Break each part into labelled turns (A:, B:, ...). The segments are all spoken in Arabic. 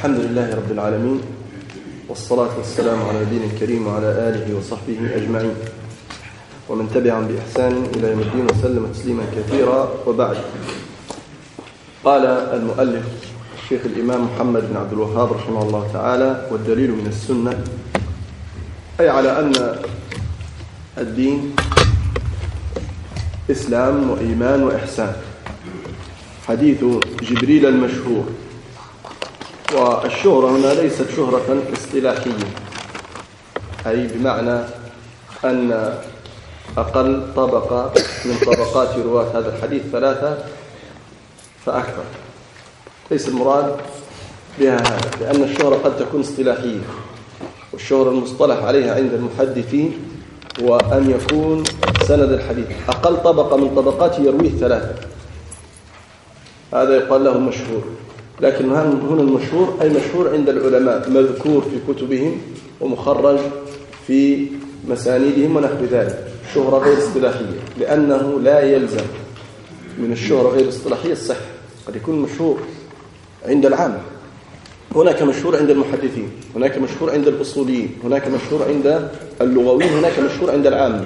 A: الحمد لله رب العالمين والصلاة والسلام على نبينا الكريم وعلى آله وصحبه أجمعين. ومن تبعهم بإحسان إلى يوم الدين وسلم تسليما كثيرا. وبعد قال المؤلف الشيخ الإمام محمد بن عبد الوهاب رحمه الله تعالى والدليل من السنة أي على أن الدين إسلام وإيمان وإحسان. حديث جبريل المشهور. والشهرة هنا ليست شهرة اصطلاحية أي بمعنى أن أقل طبقة من طبقات رواة هذا الحديث ثلاثة فأكثر. ليس المراد بها هذا لأن الشهرة قد تكون اصطلاحية والشهرة المصطلح عليها عند المحدثين هو أن يكون سند الحديث. أقل طبقة من طبقات يرويه ثلاثة هذا يقال له مشهور. لكن هنا المشهور أي مشهور عند العلماء مذكور في كتبهم ومخرج في مسانيدهم ونحو ذلك شهرة غير اصطلاحية لأنه لا يلزم من الشهرة غير الاصطلاحية الصحة قد يكون مشهور عند العام هناك مشهور عند المحدثين هناك مشهور عند الأصوليين هناك مشهور عند اللغويين هناك مشهور عند العام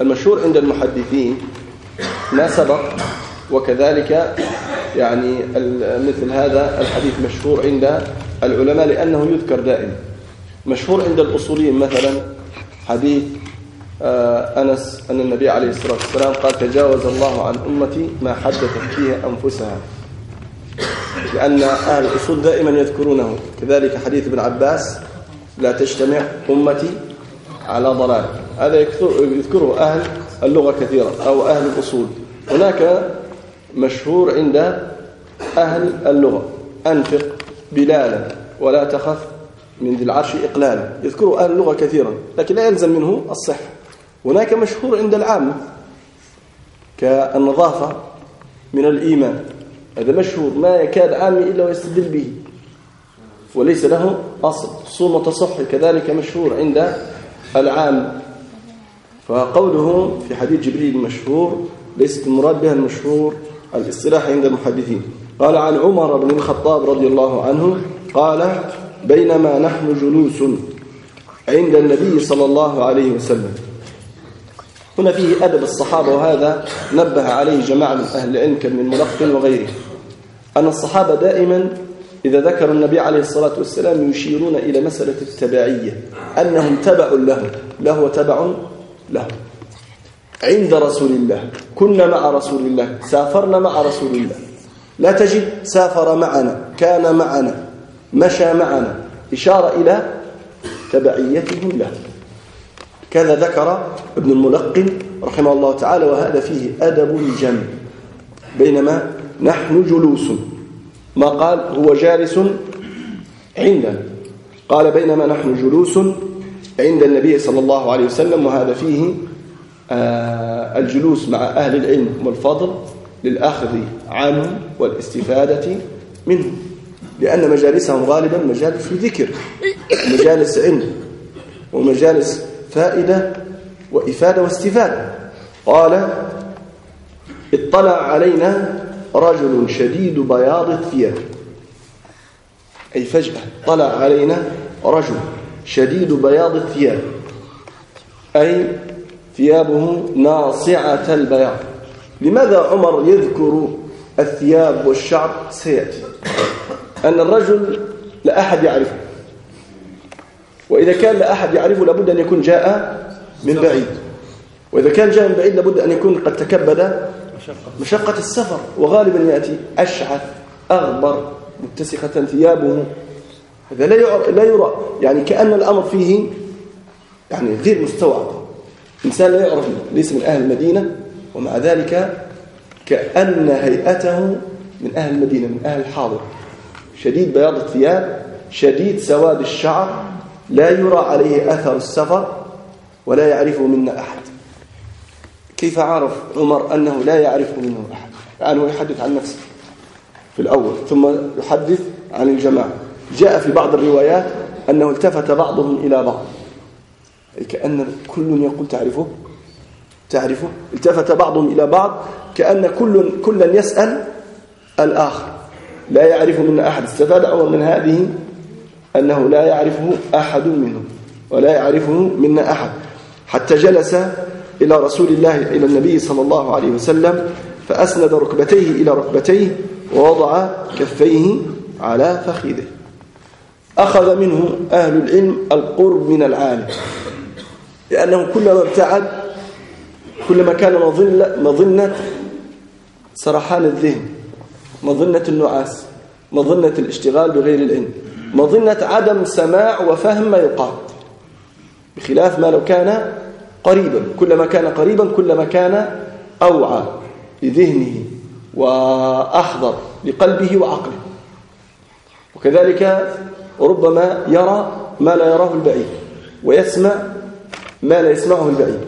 A: المشهور عند المحدثين ما سبق وكذلك يعني مثل هذا الحديث مشهور عند العلماء لأنه يذكر دائما مشهور عند الأصوليين مثلا حديث آه، أنس أن النبي عليه الصلاة والسلام قال تجاوز الله عن أمتي ما حدثت فيه أنفسها. لأن أهل الأصول دائما يذكرونه. كذلك حديث ابن عباس لا تجتمع أمتي على ضلال. هذا يذكره أهل اللغة كثيرا أو أهل الأصول. هناك مشهور عند أهل اللغة. أنفق بلالا ولا تخف من ذي العرش إقلالا يذكره أهل اللغة كثيرا لكن لا يلزم منه الصحة هناك مشهور عند العامة كالنظافة من الإيمان. هذا مشهور ما يكاد عامي إلا ويستدل به وليس له أصل. صوم وتصح كذلك مشهور عند العام. فقوله في حديث جبريل المشهور ليست المراد بها المشهور الاصطلاح عند المحدثين. قال عن عمر بن الخطاب رضي الله عنه قال بينما نحن جلوس عند النبي صلى الله عليه وسلم. هنا فيه أدب الصحابة وهذا نبه عليه جماعة من أهل العلم كابن الملقن وغيره. أن الصحابة دائما إذا ذكر النبي عليه الصلاة والسلام يشيرون إلى مسألة التبعية أنهم تبع له له تبع له عند رسول الله. كنا مع رسول الله. سافرنا مع رسول الله. لا تجد سافر معنا كان معنا مشى معنا. إشارة إلى تبعيتهم له. كذا ذكر ابن الملقن رحمه الله تعالى وهذا فيه أدب الجمع. بينما نحن جلوس. ما قال هو جالس عندنا قال بينما نحن جلوس عند النبي صلى الله عليه وسلم وهذا فيه الجلوس مع أهل العلم والفضل للأخذ عنه والاستفادة منه لأن مجالسهم غالبا مجالس ذكر مجالس علم ومجالس فائدة وإفادة واستفادة. قال اطلع علينا رجل شديد بياض الثياب. أي فجأة طلع علينا رجل شديد بياض الثياب. أي ثيابه ناصعة البياض. لماذا عمر يذكر الثياب والشعر سيأتي؟ أن الرجل لا أحد يعرفه. وإذا كان لا أحد يعرفه لابد أن يكون جاء من بعيد. وإذا كان جاء من بعيد لابد أن يكون قد تكبد مشقة السفر. وغالبا يأتي أشعث أغبر متسخة ثيابه. هذا لا يرى, يعني كأن الأمر فيه يعني غير مستوعب. إنسان لا يعرف ليس من أهل المدينة ومع ذلك كأن هيئته من أهل المدينة من أهل الحاضر. شديد بياض الثياب شديد سواد الشعر لا يرى عليه أثر السفر ولا يعرفه منا أحد. كيف عرف عمر أنه لا يعرفه منه أحد؟ الآن هو يحدث عن نفسه في الأول ثم يحدث عن الجماعة. جاء في بعض الروايات أنه التفت بعضهم إلى بعض. كأن كل يقول تعرفه تعرفه. التفت بعضهم إلى بعض كأن كل كلا يسأل الآخر. لا يعرف منا أحد. استفاد عمر من هذه أنه لا يعرفه أحد منهم ولا يعرفه منا أحد. حتى جلس إلى رسول الله إلى النبي صلى الله عليه وسلم فأسند ركبتيه إلى ركبتيه ووضع كفيه على فخذه. أخذ منه أهل العلم القرب من العالم. لأنه كلما ابتعد كلما كان مظنة سرحان الذهن مظنة النعاس مظنة الاشتغال بغير العلم مظنة عدم سماع وفهم ما يقال. بخلاف ما لو كان قريبا كلما كان قريبا كلما كان أوعى لذهنه وأحضر لقلبه وعقله. وكذلك ربما يرى ما لا يراه البعيد ويسمع ما لا يسمعه البعيد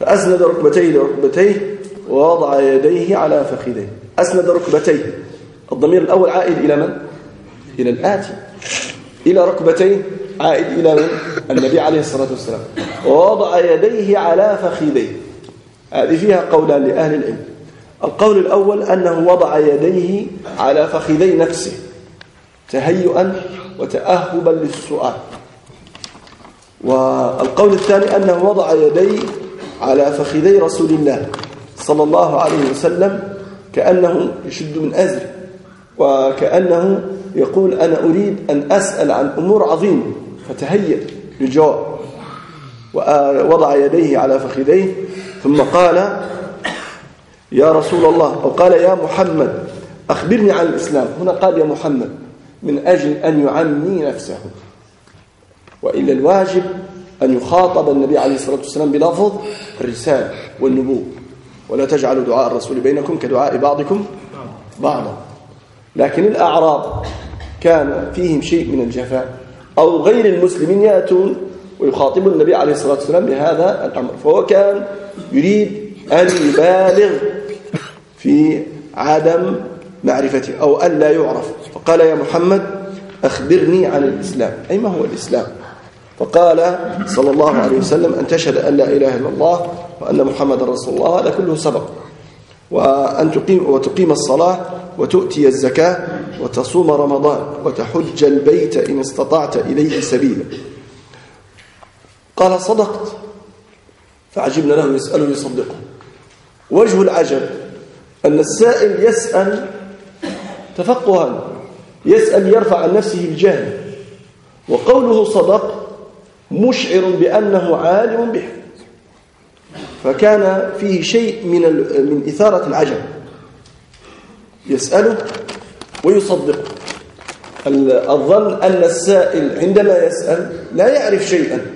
A: فأسند ركبتيه لركبتيه ووضع يديه على فخذيه. أسند ركبتيه. الضمير الأول عائد إلى من؟ إلى الآتي. إلى ركبتيه عائد إلى من؟ النبي عليه الصلاة والسلام. ووضع يديه على فخذيه. هذه فيها قولان لأهل العلم. القول الأول أنه وضع يديه على فخذي نفسه. تهيئا وتأهبا للسؤال. والقول الثاني أنه وضع يديه على فخذي رسول الله صلى الله عليه وسلم كأنه يشد من أزر وكأنه يقول أنا أريد أن أسأل عن أمور عظيمة فتهيأ للجواب ووضع يديه على فخذيه ثم قال يا رسول الله أو قال يا محمد أخبرني عن الإسلام. هنا قال يا محمد من أجل أن يعمي نفسه. وإلا الواجب أن يخاطب النبي عليه الصلاة والسلام بلفظ الرسالة والنبوة. ولا تجعلوا دعاء الرسول بينكم كدعاء بعضكم بعضا. لكن الأعراب كان فيهم شيء من الجفاء. أو غير المسلمين يأتون ويخاطبون النبي عليه الصلاة والسلام بهذا الأمر. فهو كان يريد أن يبالغ في عدم معرفته أو أن لا يعرف. فقال يا محمد أخبرني عن الإسلام. أي ما هو الإسلام؟ فقال صلى الله عليه وسلم أن تشهد أن لا إله إلا الله وأن محمد رسول الله هذا كله سبق. وأن تقيم وتقيم الصلاة وتؤتي الزكاة وتصوم رمضان وتحج البيت إن استطعت إليه سبيلا. قال صدقت. فعجبنا له يسأله يصدقه وجه العجب أن السائل يسأل تفقها يسأل يرفع عن نفسه الجهل وقوله صدق مشعر بأنه عالم به. فكان فيه شيء من من إثارة العجب. يسأله ويصدقه الظن أن السائل عندما يسأل لا يعرف شيئا.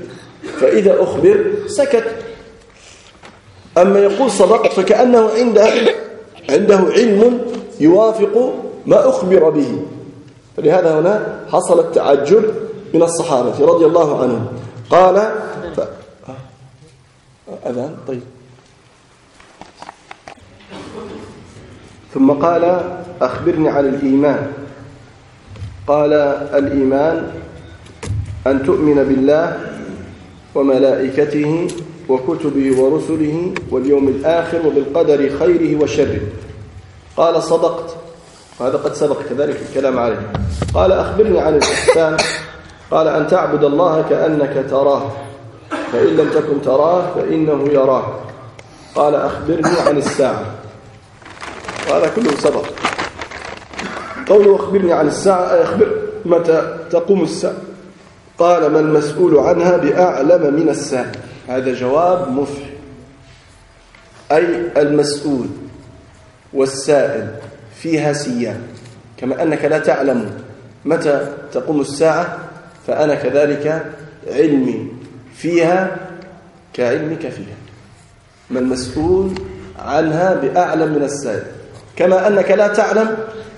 A: فإذا أخبر سكت. أما يقول صدقت فكأنه عنده عنده علم يوافق ما أخبر به. فلهذا هنا حصل التعجب من الصحابة رضي الله عنهم. قال ف... أذان طيب. ثم قال أخبرني عن الإيمان. قال الإيمان أن تؤمن بالله وملائكته وكتبه ورسله واليوم الآخر وبالقدر خيره وشره. قال صدقت. وهذا قد سبق كذلك الكلام عليه. قال أخبرني عن الإحسان. قال أن تعبد الله كأنك تراه فإن لم تكن تراه فإنه يراك. قال أخبرني عن الساعة. وهذا كله سبق. قوله أخبرني عن الساعة أي أخبر متى تقوم الساعة. قال ما المسؤول عنها بأعلم من الساعة. هذا جواب مفحم أي المسؤول والسائل فيها سيان كما أنك لا تعلم متى تقوم الساعة فأنا كذلك علمي فيها كعلمك فيها. ما المسؤول عنها بأعلم من السائل. كما أنك لا تعلم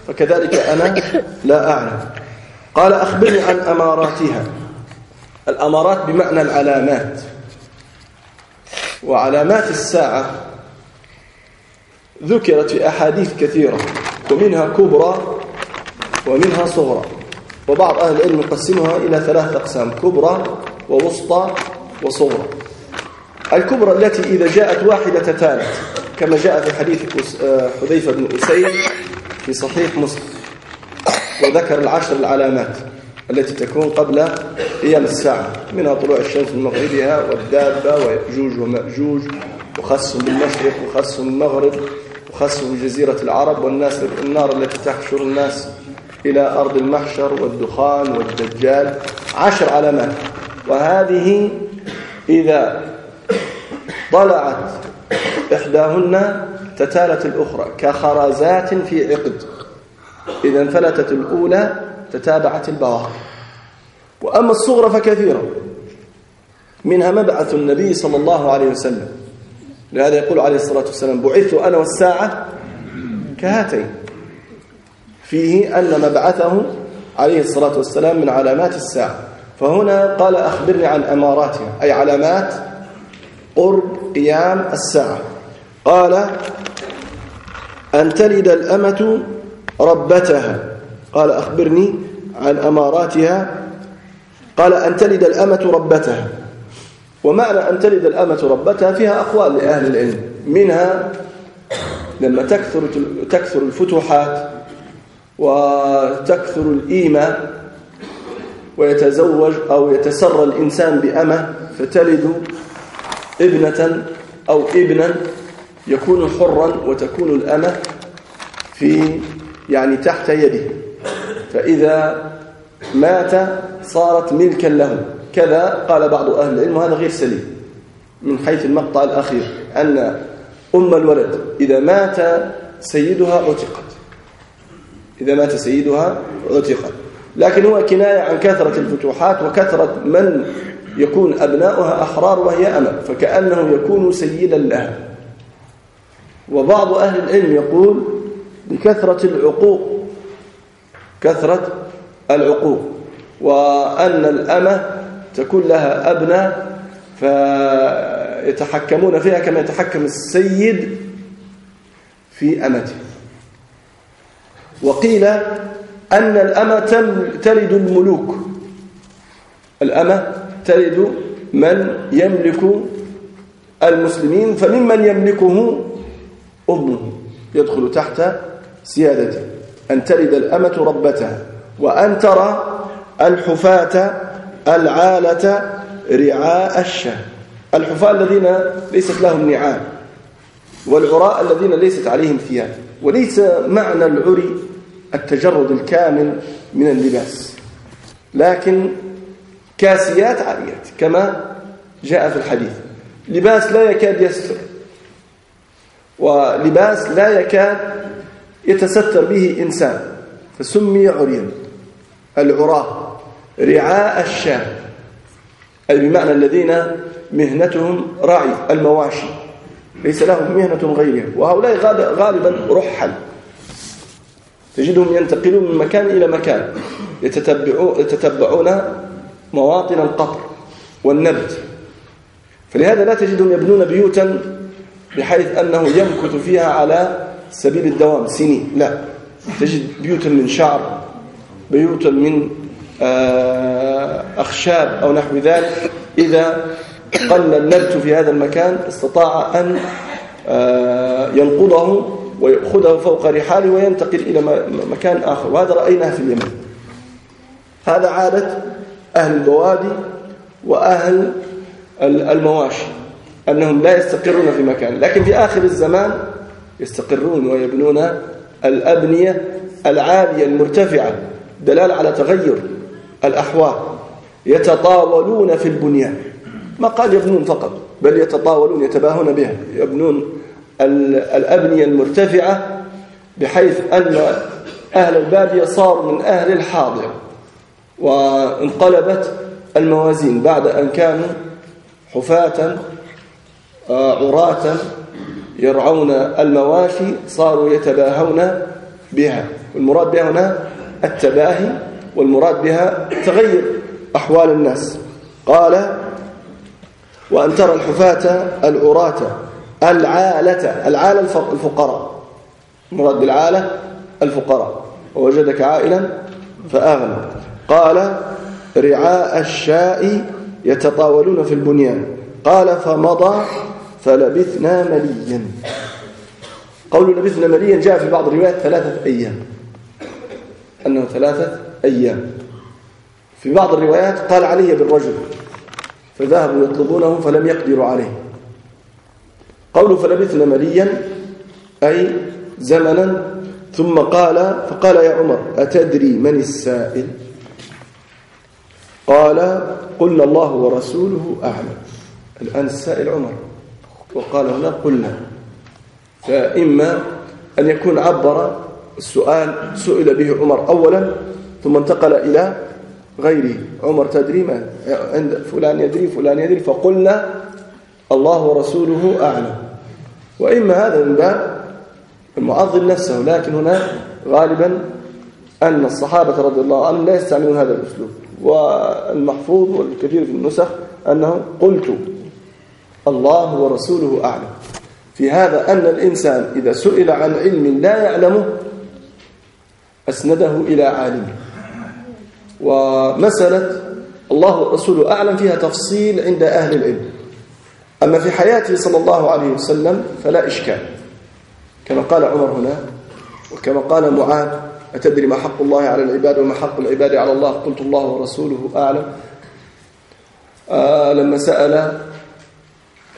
A: فكذلك أنا لا أعلم. قال أخبرني عن أماراتها. الأمارات بمعنى العلامات. وعلامات الساعة ذكرت في أحاديث كثيرة ومنها كبرى ومنها صغرى. وبعض أهل العلم يقسمها إلى ثلاث أقسام كبرى ووسطى وصغرى. الكبرى التي إذا جاءت واحدة تالت كما جاء في حديث حذيفة بن أسيد في صحيح مسلم وذكر العشر العلامات التي تكون قبل قيام الساعة منها طلوع الشمس من مغربها والدابة ويأجوج ومأجوج وخص بالمشرق وخص بالمغرب وخص بجزيرة العرب والناس النار التي تحشر الناس. إلى أرض المحشر والدخان والدجال. عشر علامات. وهذه إذا طلعت إحداهن تتالت الأخرى كخرزات في عقد. إذا انفلتت الأولى تتابعت البواقي. وأما الصغرى فكثيرة. منها مبعث النبي صلى الله عليه وسلم. لهذا يقول عليه الصلاة والسلام بعثت أنا والساعة كهاتين فيه أن مبعثه عليه الصلاة والسلام من علامات الساعة. فهنا قال أخبرني عن أماراتها أي علامات قرب قيام الساعة. قال أن تلد الأمة ربتها. قال أخبرني عن أماراتها. قال أن تلد الأمة ربتها. ومعنى أن تلد الأمة ربتها فيها أقوال لأهل العلم. منها لما تكثر تكثر الفتوحات وتكثر الإيمة ويتزوج أو يتسرى الإنسان بأمة فتلد ابنة أو ابنا يكون حرا وتكون الأمة في يعني تحت يده. فإذا مات صارت ملكا له. كذا قال بعض أهل العلم وهذا غير سليم من حيث المقطع الأخير أن أم الولد إذا مات سيدها عتقت. إذا مات سيدها عتقت. لكن هو كناية عن كثرة الفتوحات وكثرة من يكون أبناؤها أحرار وهي أمة فكأنه يكون سيدا لها. وبعض أهل العلم يقول بكثرة العقوق كثرة العقوق وأن الأمة تكون لها أبناء فيتحكمون فيها كما يتحكم السيد في أمته. وقيل أن الأمة تلد الملوك. الأمة تلد من يملك المسلمين فممن يملكه أمه يدخل تحت سيادته أن تلد الأمة ربتها وأن ترى الحفاة العالة رعاء الشاه الحفاة الذين ليست لهم نعام والعراء الذين ليست عليهم ثياب. وليس معنى العري التجرد الكامل من اللباس. لكن كاسيات عاريات كما جاء في الحديث. لباس لا يكاد يستر ولباس لا يكاد يتستر به إنسان فسمي عريا العراة رعاء الشام أي بمعنى الذين مهنتهم رعي المواشي. ليس لهم مهنة غيرها وهؤلاء غالبا رحل. تجدهم ينتقلون من مكان إلى مكان يتتبعون مواطن القطر والنبت. فلهذا لا تجدهم يبنون بيوتا بحيث أنه يمكث فيها على سبيل الدوام سنين. لا تجد بيوتا من شعر بيوتا من آه، أخشاب أو نحو ذلك. إذا قل النبت في هذا المكان استطاع أن آه، ينقضه ويأخذه فوق رحاله وينتقل إلى مكان آخر. وهذا رأيناه في اليمن. هذا عادة أهل البوادي وأهل المواشي أنهم لا يستقرون في مكان لكن في آخر الزمان يستقرون ويبنون الأبنية العالية المرتفعة دلالة على تغير الأحوال. يتطاولون في البنيان ما قال يبنون فقط بل يتطاولون يتباهون بها يبنون الأبنية المرتفعة بحيث أن أهل البادية صاروا من أهل الحاضر وانقلبت الموازين بعد أن كانوا حفاة آه، عراة يرعون المواشي صاروا يتباهون بها. والمراد بها هنا التباهي والمراد بها تغير أحوال الناس. قال وأن ترى الحفاة العراة العالة العالة الفقراء. المراد بالعالة الفقراء. ووجدك عائلا فأغنى قال رعاء الشاء يتطاولون في البنيان. قال فمضى فلبثنا مليا. قول لبثنا مليا جاء في بعض الروايات ثلاثة أيام. أنه ثلاثة أيام. في بعض الروايات قال علي بالرجل فذهبوا يطلبونه فلم يقدروا عليه. قولوا فلبثنا مليا أي زمنا ثم قال فقال يا عمر أتدري من السائل؟ قال قلنا الله ورسوله أعلم. الآن السائل عمر. وقال هنا قلنا. فإما أن يكون عبر السؤال سئل به عمر أولا ثم انتقل إلى غيره. عمر تدري من عند فلان يدري فلان يدري فقلنا الله ورسوله أعلم. وإما هذا من باب المعظم نفسه لكن هنا غالبا أن الصحابة رضي الله عنهم لا يستعملون هذا الأسلوب. والمحفوظ والكثير في النسخ أنه قلت الله ورسوله أعلم. في هذا أن الإنسان إذا سئل عن علم لا يعلمه أسنده إلى عالمه. ومسألة الله ورسوله أعلم فيها تفصيل عند أهل العلم. أما في حياته صلى الله عليه وسلم فلا إشكال. كما قال عمر هنا وكما قال معاذ أتدري ما حق الله على العباد وما حق العباد على الله؟ قلت الله ورسوله أعلم. آه لما سأل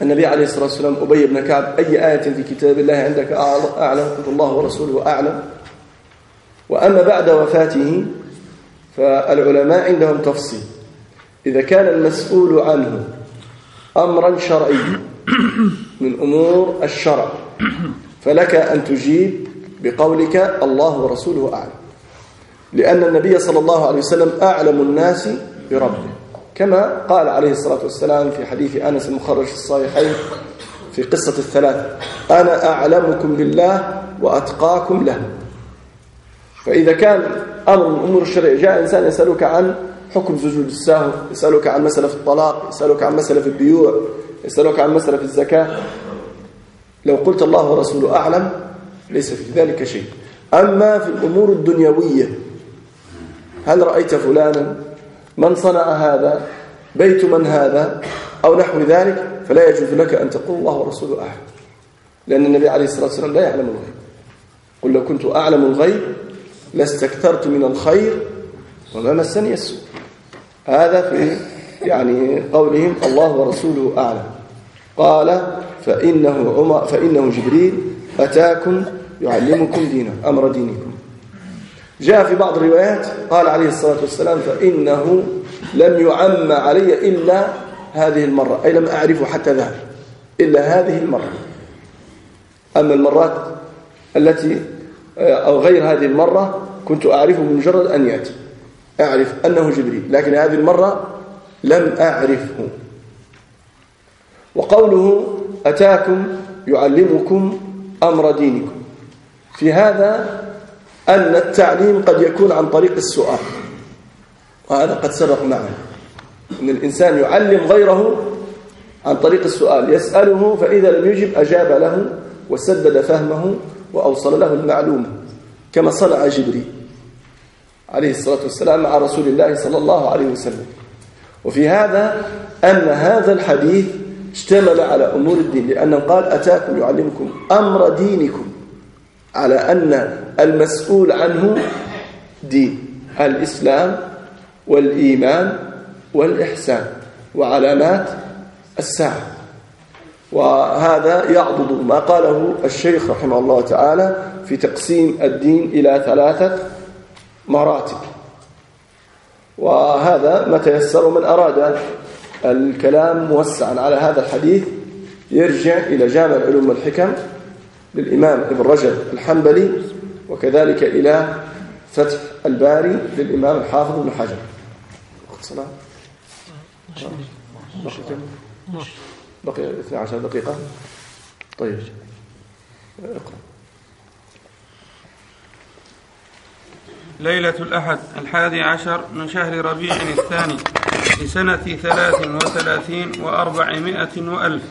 A: النبي عليه الصلاة والسلام أبي بن كعب أي آية في كتاب الله عندك؟ أعلم قلت الله ورسوله أعلم. وأما بعد وفاته فالعلماء عندهم تفصيل. إذا كان المسؤول عنه أمرا شرعيا من أمور الشرع. فلك أن تجيب بقولك الله ورسوله أعلم. لأن النبي صلى الله عليه وسلم أعلم الناس بربه. كما قال عليه الصلاة والسلام في حديث أنس المخرج في الصحيحين في قصة الثلاثة أنا أعلمكم بالله وأتقاكم له. فإذا كان أمر من أمور الشرع جاء إنسان يسألك عن حكم سجود السهو يسألك عن مسألة في الطلاق يسألك عن مسألة في البيوع يسألك عن مسألة في الزكاة. لو قلت الله ورسوله أعلم ليس في ذلك شيء. أما في الأمور الدنيوية هل رأيت فلانا من صنع هذا بيت من هذا أو نحو ذلك؟ فلا يجوز لك أن تقول الله ورسوله أعلم. لأن النبي عليه الصلاة والسلام لا يعلم الغيب. قل لو كنت أعلم الغيب لاستكثرت من الخير وما مسني السوء. هذا في يعني قولهم الله ورسوله أعلم. قال فإنه, عمر فإنه جبريل أتاكم يعلمكم دينه أمر دينكم. جاء في بعض الروايات قال عليه الصلاة والسلام فإنه لم يعم علي إلا هذه المرة أي لم أعرفه حتى ذهب إلا هذه المرة. أما المرات التي أو غير هذه المرة كنت أعرفه بمجرد أن يأتي. أعرف أنه جبريل لكن هذه المرة لم أعرفه. وقوله أتاكم يعلمكم أمر دينكم. في هذا أن التعليم قد يكون عن طريق السؤال. وهذا قد سبق معنا. أن الإنسان يعلم غيره عن طريق السؤال. يسأله فإذا لم يجب أجاب له وسدد فهمه وأوصل له المعلومة. كما صنع جبريل. عليه الصلاة والسلام مع رسول الله صلى الله عليه وسلم. وفي هذا أن هذا الحديث اشتمل على أمور الدين لأنه قال أتاكم يعلمكم أمر دينكم على أن المسؤول عنه دين الإسلام والإيمان والإحسان وعلامات الساعة. وهذا يعضد ما قاله الشيخ رحمه الله تعالى في تقسيم الدين إلى ثلاثة مراتب. وهذا ما تيسر من أراد الكلام موسعا على هذا الحديث يرجع إلى جامع العلوم والحكم للإمام ابن رجب الحنبلي وكذلك إلى فتح الباري للإمام الحافظ بن حجر. بقي 12 دقيقة. طيب. اقرأ.
B: ليلة الأحد الحادي عشر من شهر ربيع الثاني لسنة ثلاث وثلاثين وأربعمائة وألف.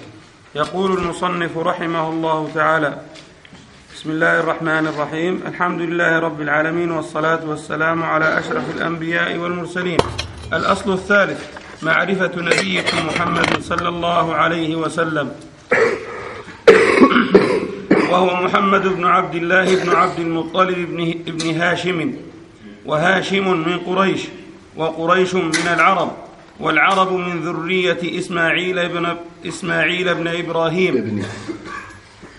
B: يقول المصنف رحمه الله تعالى بسم الله الرحمن الرحيم. الحمد لله رب العالمين والصلاة والسلام على أشرف الأنبياء والمرسلين. الأصل الثالث معرفة نبيكم محمد صلى الله عليه وسلم. وهو محمد بن عبد الله بن عبد المطلب بن, بن هاشم. وهاشم من قريش وقريش من العرب والعرب من ذرية إسماعيل بن إسماعيل بن إبراهيم.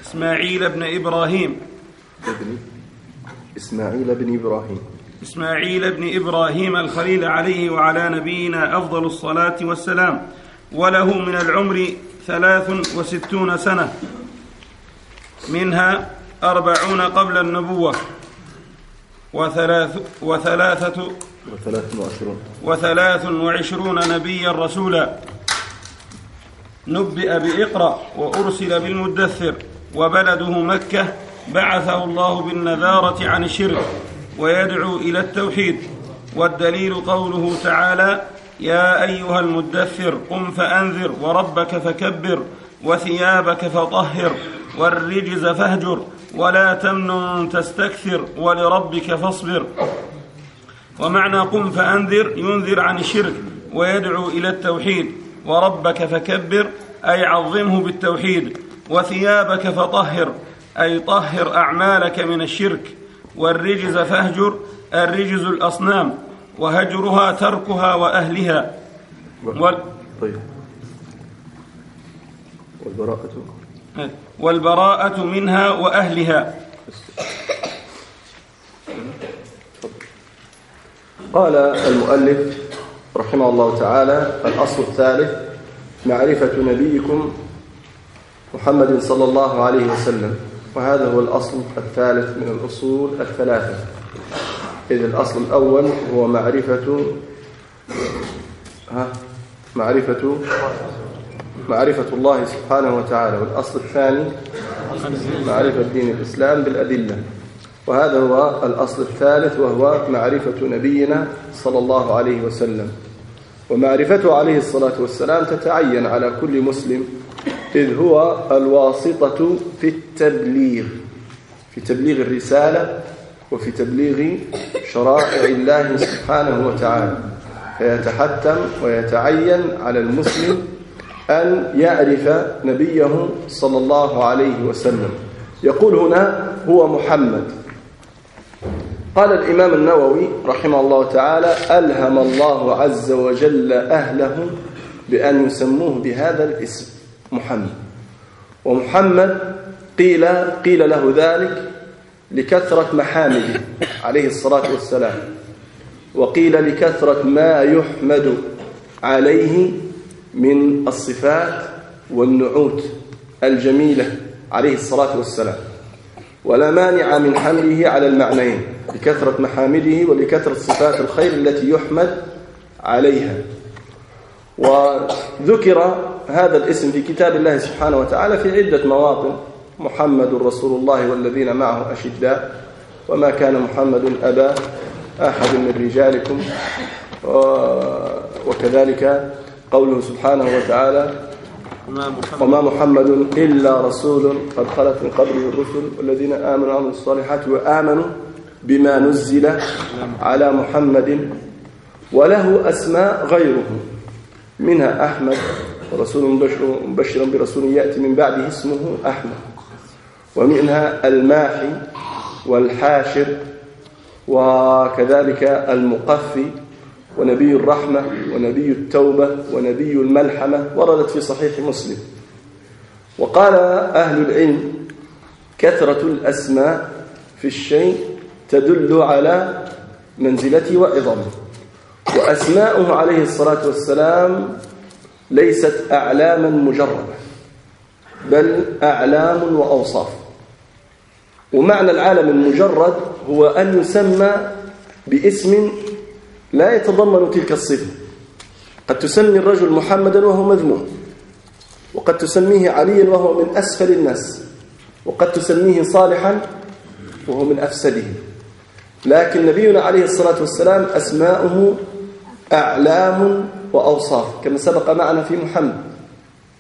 B: إسماعيل بن إبراهيم.
A: إسماعيل بن إبراهيم.
B: إسماعيل بن إبراهيم الخليل عليه وعلى نبينا أفضل الصلاة والسلام. وله من العمر ثلاث وستون سنة. منها أربعون قبل النبوة. وثلاث وثلاثة
A: وثلاث وعشرون.
B: وثلاث وعشرون نبيا رسولا. نبئ بإقرأ وأرسل بالمدثر وبلده مكة بعثه الله بالنذارة عن الشرك ويدعو إلى التوحيد. والدليل قوله تعالى يا أيها المدثر قم فأنذر وربك فكبر وثيابك فطهر والرجز فاهجر ولا تمنن تستكثر ولربك فاصبر. ومعنى قم فأنذر ينذر عن الشرك ويدعو إلى التوحيد. وربك فكبر أي عظمه بالتوحيد. وثيابك فطهر أي طهر أعمالك من الشرك. والرجز فاهجر الرجز الأصنام. وهجرها تركها وأهلها. وال
A: طيب. والبراءة.
B: والبراءة منها وأهلها.
A: قال المؤلف رحمه الله تعالى الأصل الثالث معرفة نبيكم محمد صلى الله عليه وسلم وهذا هو الأصل الثالث من الأصول الثلاثة. إذ الأصل الأول هو معرفة ها؟ معرفة معرفة الله سبحانه وتعالى والأصل الثاني معرفة دين الإسلام بالأدلة. وهذا هو الأصل الثالث وهو معرفة نبينا صلى الله عليه وسلم. ومعرفته عليه الصلاة والسلام تتعين على كل مسلم إذ هو الواسطة في التبليغ في تبليغ الرسالة وفي تبليغ شرائع الله سبحانه وتعالى. فيتحتم ويتعين على المسلم أن يعرف نبيه صلى الله عليه وسلم. يقول هنا هو محمد. قال الإمام النووي رحمه الله تعالى ألهم الله عز وجل أهله بأن يسموه بهذا الاسم محمد. ومحمد قيل قيل له ذلك لكثرة محامده عليه الصلاة والسلام وقيل لكثرة ما يحمد عليه من الصفات والنعوت الجميلة عليه الصلاة والسلام. ولا مانع من حمله على المعنيين لكثرة محامده ولكثرة صفات الخير التي يحمد عليها. وذكر هذا الاسم في كتاب الله سبحانه وتعالى في عدة مواطن محمد رسول الله والذين معه أشداء وما كان محمد أبا أحد من رجالكم وكذلك قوله سبحانه وتعالى وما محمد إلا رسول قد خلت من قبله الرسل والذين آمنوا وعملوا الصالحات وآمنوا بما نزل على محمد وله أسماء غيره. منها أحمد ورسول مبشر, مبشر برسول يأتي من بعده اسمه أحمد. ومنها الماحي والحاشر وكذلك المقفي ونبي الرحمة ونبي التوبة ونبي الملحمة وردت في صحيح مسلم. وقال أهل العلم كثرة الأسماء في الشيء تدل على منزلته وعظمه وأسماؤه عليه الصلاة والسلام ليست أعلاما مجردة بل أعلام وأوصاف. ومعنى العالم المجرد هو أن يسمى باسم لا يتضمن تلك الصفة. قد تسمي الرجل محمدا وهو مذموم وقد تسميه عليا وهو من أسفل الناس وقد تسميه صالحا وهو من أفسدهم لكن نبينا عليه الصلاة والسلام أسماؤه أعلام وأوصاف كما سبق معنا في محمد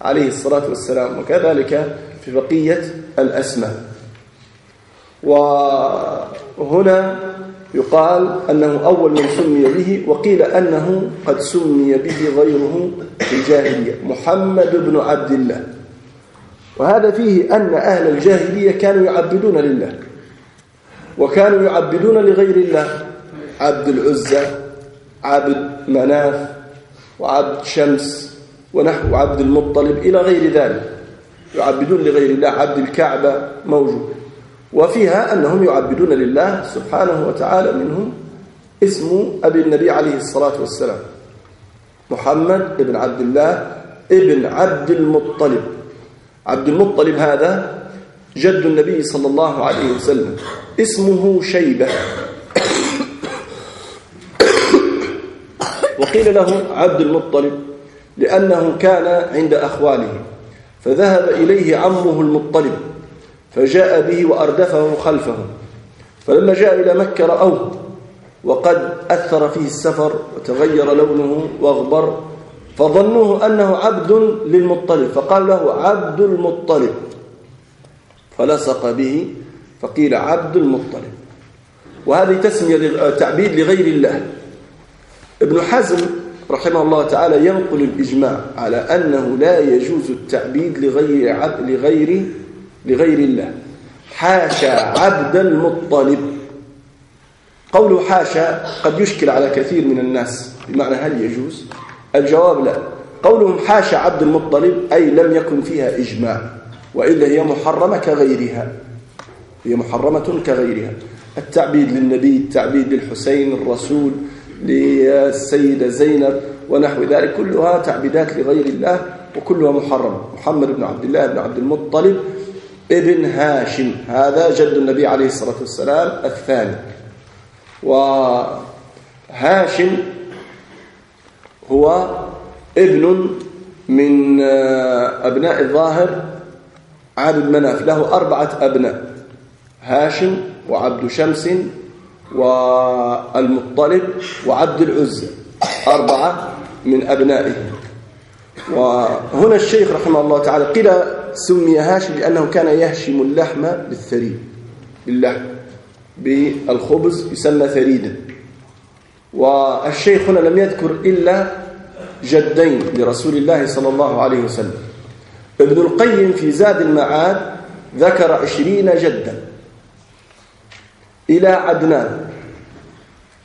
A: عليه الصلاة والسلام وكذلك في بقية الأسماء. وهنا يقال أنه أول من سمي به وقيل أنه قد سمي به غيره في الجاهلية محمد بن عبد الله. وهذا فيه أن أهل الجاهلية كانوا يعبدون لله وكانوا يعبدون لغير الله. عبد العزة عبد مناف وعبد شمس ونحو عبد المطلب إلى غير ذلك. يعبدون لغير الله عبد الكعبة موجود. وفيها أنهم يعبدون لله سبحانه وتعالى منهم اسم أبي النبي عليه الصلاة والسلام محمد بن عبد الله ابن عبد المطلب. عبد المطلب هذا جد النبي صلى الله عليه وسلم اسمه شيبة. وقيل له عبد المطلب لأنه كان عند أخواله فذهب إليه عمه المطلب. فجاء به وأردفه خلفه فلما جاء إلى مكة رأوه وقد أثر فيه السفر وتغير لونه وأغبر فظنوه أنه عبد للمطلب فقال له عبد المطلب. فلصق به فقيل عبد المطلب. وهذه تسمية تعبيد لغير الله. ابن حزم رحمه الله تعالى ينقل الإجماع على أنه لا يجوز التعبيد لغير عبد لغير لغير الله. حاشا عبد المطلب. قوله حاشا قد يشكل على كثير من الناس. بمعنى هل يجوز؟ الجواب لا. قولهم حاشا عبد المطلب أي لم يكن فيها إجماع وإلا هي محرمة كغيرها. هي محرمة كغيرها. التعبيد للنبي التعبيد للحسين الرسول للسيدة زينب ونحو ذلك. كلها تعبيدات لغير الله وكلها محرمة. محمد بن عبد الله بن عبد المطلب ابن هاشم هذا جد النبي عليه الصلاة والسلام الثاني. وهاشم هو ابن من أبناء الظاهر عبد مناف له أربعة أبناء هاشم وعبد شمس والمطلب وعبد العزة أربعة من أبنائه وهنا الشيخ رحمه الله تعالى قيل سمي هاشم لأنه كان يهشم اللحم بالثريد باللحم. بالخبز يسمى ثريدا. والشيخ هنا لم يذكر إلا جدين لرسول الله صلى الله عليه وسلم. ابن القيم في زاد المعاد ذكر عشرين جدا. إلى عدنان.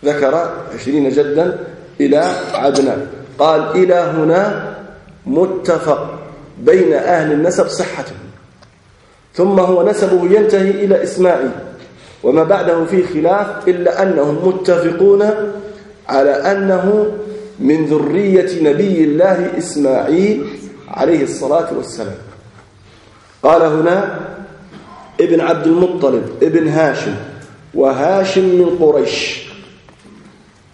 A: ذكر عشرين جدا إلى عدنان. قال إلى هنا متفق. بين أهل النسب صحته. ثم هو نسبه ينتهي إلى إسماعيل. وما بعده فيه خلاف إلا أنهم متفقون على أنه من ذرية نبي الله إسماعيل عليه الصلاة والسلام. قال هنا ابن عبد المطلب ابن هاشم وهاشم من قريش.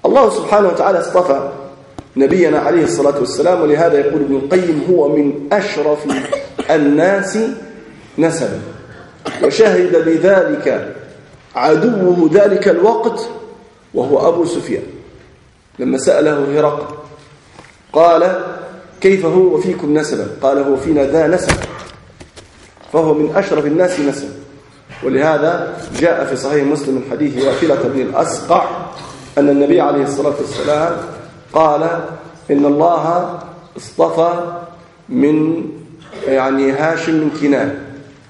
A: الله سبحانه وتعالى اصطفى نبينا عليه الصلاة والسلام ولهذا يقول ابن القيم هو من أشرف الناس نسبا وشهد بذلك عدوه ذلك الوقت وهو أبو سفيان. لما سأله هرقل قال كيف هو وفيكم نسبا؟ قال هو فينا ذا نسب فهو من أشرف الناس نسبا. ولهذا جاء في صحيح مسلم من حديث بن الأسقع أن النبي عليه الصلاة والسلام قال إن الله اصطفى من يعني هاشم من كنان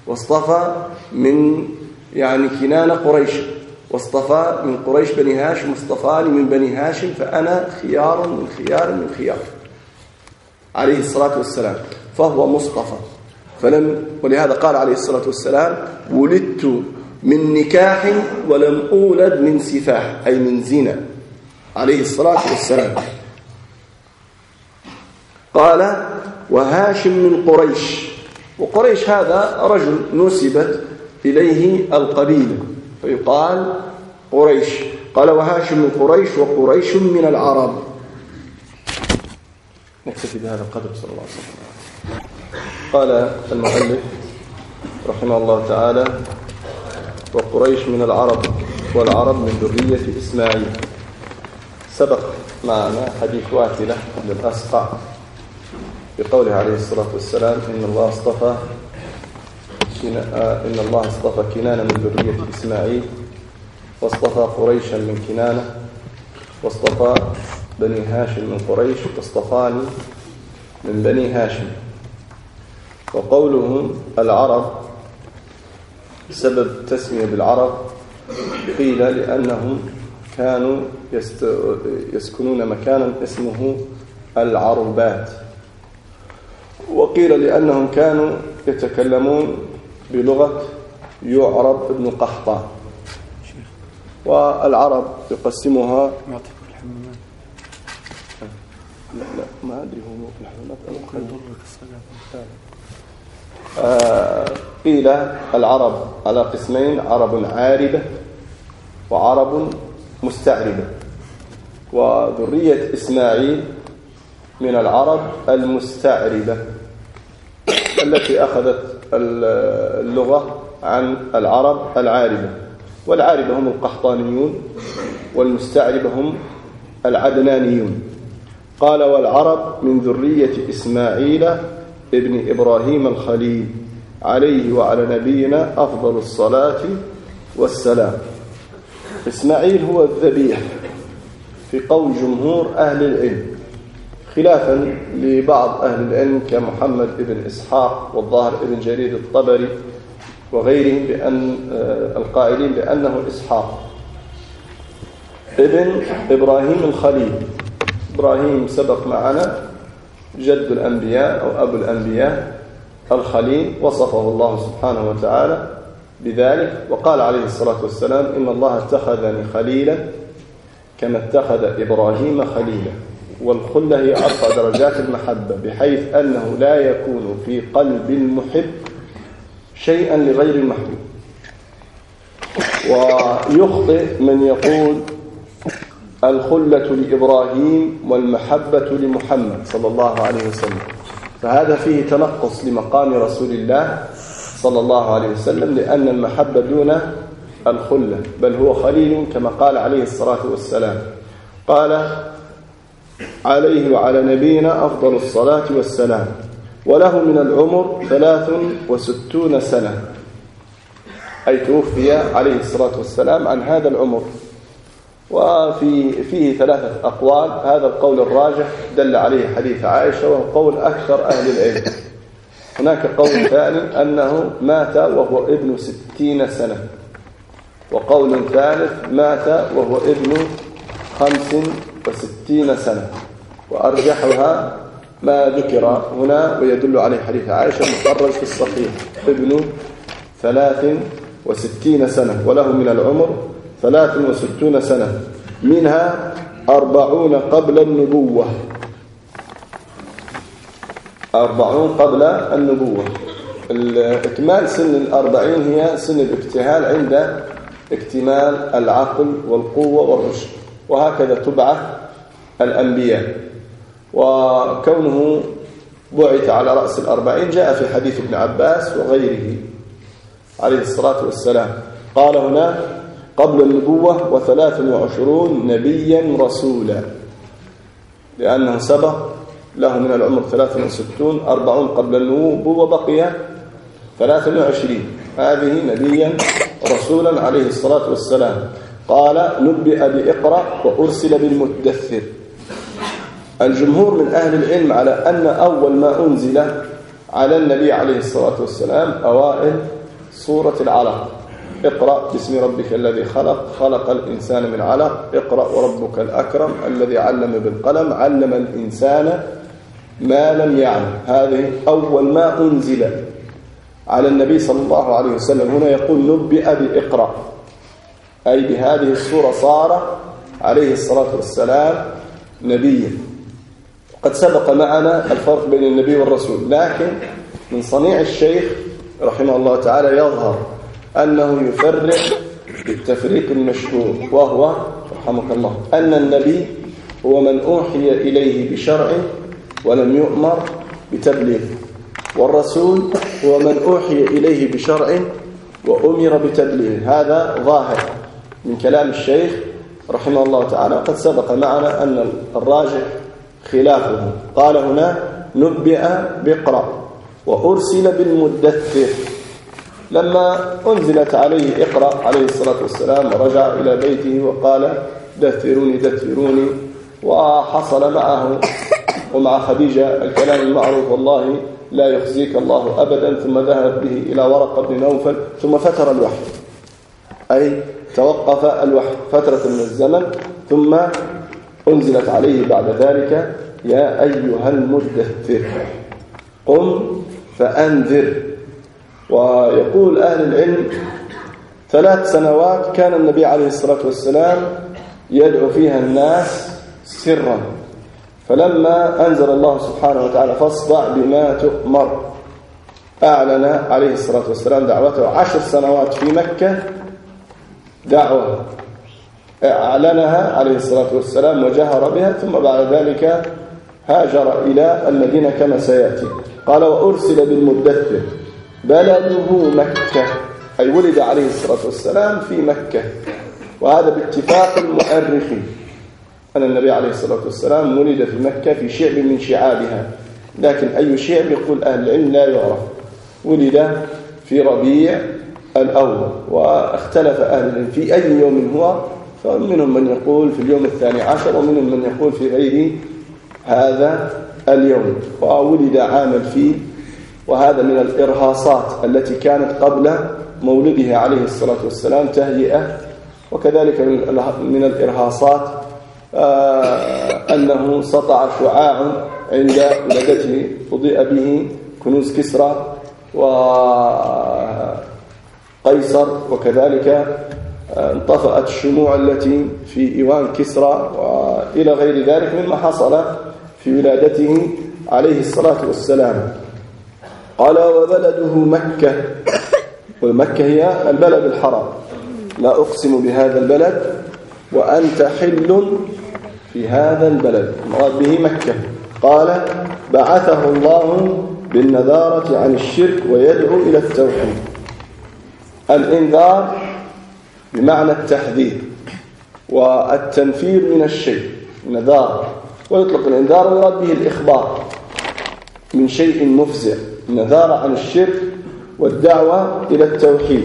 A: واصطفى من يعني كنان قريش واصطفى من قريش بني هاشم واصطفاني من بني هاشم فأنا خيار من خيار من خيار عليه الصلاة والسلام فهو مصطفى. فلم ولهذا قال عليه الصلاة والسلام ولدت من نكاح ولم أولد من سفاح أي من زنا. عليه الصلاة والسلام. قال وهاشم من قريش. وقريش هذا رجل نسبت إليه القبيلة. فيقال قريش. قال وهاشم من قريش وقريش من العرب. نكتفي بهذا القدر صلى الله عليه وسلم. قال المؤلف رحمه الله تعالى وقريش من العرب والعرب من ذرية إسماعيل. سبق معنا حديث واثلة بن الأسقع بقوله عليه الصلاة والسلام إن الله اصطفى إن الله اصطفى كنانة من ذرية إسماعيل واصطفى قريشا من كنانة واصطفى بني هاشم من قريش واصطفاني من بني هاشم. وقولهم العرب سبب تسمية بالعرب قيل لأنهم كانوا يسكنون مكانا اسمه العربات. وقيل لأنهم كانوا يتكلمون بلغة يعرب ابن قحطان والعرب يقسمها لا لا ما أدري هو الحمامات آه قيل العرب على قسمين عرب عاربة وعرب مستعربة. وذرية إسماعيل من العرب المستعربة التي أخذت اللغة عن العرب العاربة. والعاربة هم القحطانيون والمستعربة هم العدنانيون. قال والعرب من ذرية إسماعيل ابن إبراهيم الخليل عليه وعلى نبينا أفضل الصلاة والسلام. إسماعيل هو الذبيح في قول جمهور أهل العلم خلافا لبعض أهل العلم كمحمد بن إسحاق والظاهر بن جرير الطبري وغيرهم بأن آه، القائلين بأنه إسحاق ابن إبراهيم الخليل. إبراهيم سبق معنا جد الأنبياء أو أبو الأنبياء الخليل وصفه الله سبحانه وتعالى بذلك وقال عليه الصلاة والسلام إن الله اتخذني خليلا كما اتخذ إبراهيم خليلا والخلة هي أرفع درجات المحبة بحيث أنه لا يكون في قلب المحب شيئا لغير المحبوب. ويخطئ من يقول الخلة لإبراهيم والمحبة لمحمد صلى الله عليه وسلم. فهذا فيه تنقص لمقام رسول الله صلى الله عليه وسلم لأن المحبة دون الخلة بل هو خليل كما قال عليه الصلاة والسلام. قال عليه وعلى نبينا أفضل الصلاة والسلام وله من العمر ثلاث وستون سنة. أي توفي عليه الصلاة والسلام عن هذا العمر. وفي فيه ثلاثة أقوال. هذا القول الراجح دل عليه حديث عائشة وهو قول أكثر أهل العلم. هناك قول ثاني أنه مات وهو ابن ستين سنة. وقول ثالث مات وهو ابن خمس وستين سنة. وأرجحها ما ذكر هنا ويدل عليه حديث عائشة مخرج في الصحيح. ابن ثلاث وستين سنة وله من العمر ثلاث وستون سنة منها أربعون قبل النبوة. أربعون قبل النبوة. إكمال سن الأربعين هي سن الابتهال عند اكتمال العقل والقوة والرشد وهكذا تبعث الأنبياء. وكونه بعث على رأس الأربعين جاء في حديث ابن عباس وغيره عليه الصلاة والسلام. قال هنا قبل النبوة وثلاث وعشرون نبيا رسولا لأنه سبق له من العمر ثلاث وستون أربعون قبل النبوة بقي ثلاث وعشرين. هذه نبيا رسولا عليه الصلاة والسلام. قال نبئ بإقرأ وأرسل بالمدثر. الجمهور من أهل العلم على أن أول ما أنزل على النبي عليه الصلاة والسلام أوائل سورة العلق. اقرأ باسم ربك الذي خلق خلق الإنسان من علق. اقرأ وربك الأكرم الذي علم بالقلم علم الإنسان ما لم يعلم. هذه أول ما أنزل على النبي صلى الله عليه وسلم. هنا يقول نبئ بإقرأ. أي بهذه الصورة صار عليه الصلاة والسلام نبيا. قد سبق معنا الفرق بين النبي والرسول لكن من صنيع الشيخ رحمه الله تعالى يظهر أنه يفرق بالتفريق المشهور وهو رحمك الله أن النبي هو من أوحي إليه بشرع ولم يؤمر بتبليغ. والرسول هو من أوحي إليه بشرع وأمر بتبليغ. هذا ظاهر من كلام الشيخ رحمه الله تعالى. قد سبق معنا أن الراجح خلافه. قال هنا نبئ بقرأ وأرسل بالمدثر. لما أنزلت عليه اقرأ عليه الصلاة والسلام رجع إلى بيته وقال دثروني دثروني. وحصل معه ومع خديجة الكلام المعروف والله لا يخزيك الله أبدا ثم ذهب به إلى ورقة بن نوفل ثم فتر الوحي. أي توقف الوحي فترة من الزمن ثم أنزلت عليه بعد ذلك يا أيها المدثر قم فأنذر. ويقول أهل العلم ثلاث سنوات كان النبي عليه الصلاة والسلام يدعو فيها الناس سرا. فلما أنزل الله سبحانه وتعالى فاصدع بما تؤمر. أعلن عليه الصلاة والسلام دعوته عشر سنوات في مكة. دعوة أعلنها عليه الصلاة والسلام وجهر بها ثم بعد ذلك هاجر إلى المدينة كما سيأتي. قال وأرسل بالمدثر. بلده مكة. أي ولد عليه الصلاة والسلام في مكة. وهذا باتفاق المؤرخين. أن النبي عليه الصلاة والسلام ولد في مكة في شعب من شعابها. لكن أي شعب؟ يقول أهل العلم لا يعرف. ولد في ربيع الأول واختلف أهل العلم. في أي يوم هو؟ فمنهم من يقول في اليوم الثاني عشر ومنهم من يقول في غير هذا اليوم. وولد عام الفيل وهذا من الإرهاصات التي كانت قبل مولده عليه الصلاة والسلام تهيئة وكذلك من الإرهاصات أنه سطع شعاع عند ولدته أضيء به كنوز كسرى وقيصر وكذلك آه، انطفأت الشموع التي في إيوان كسرى وإلى غير ذلك مما حصل في ولادته عليه الصلاة والسلام. قال وبلده مكة. ومكة هي البلد الحرام. لا أقسم بهذا البلد. وأنت حل في هذا البلد. المراد به مكة. قال بعثه الله بالنذارة عن الشرك ويدعو إلى التوحيد. الإنذار بمعنى التحذير والتنفير من الشيء نذار ويطلق الإنذار ويراد به الإخبار من شيء مفزع. النذار عن الشرك والدعوة إلى التوحيد.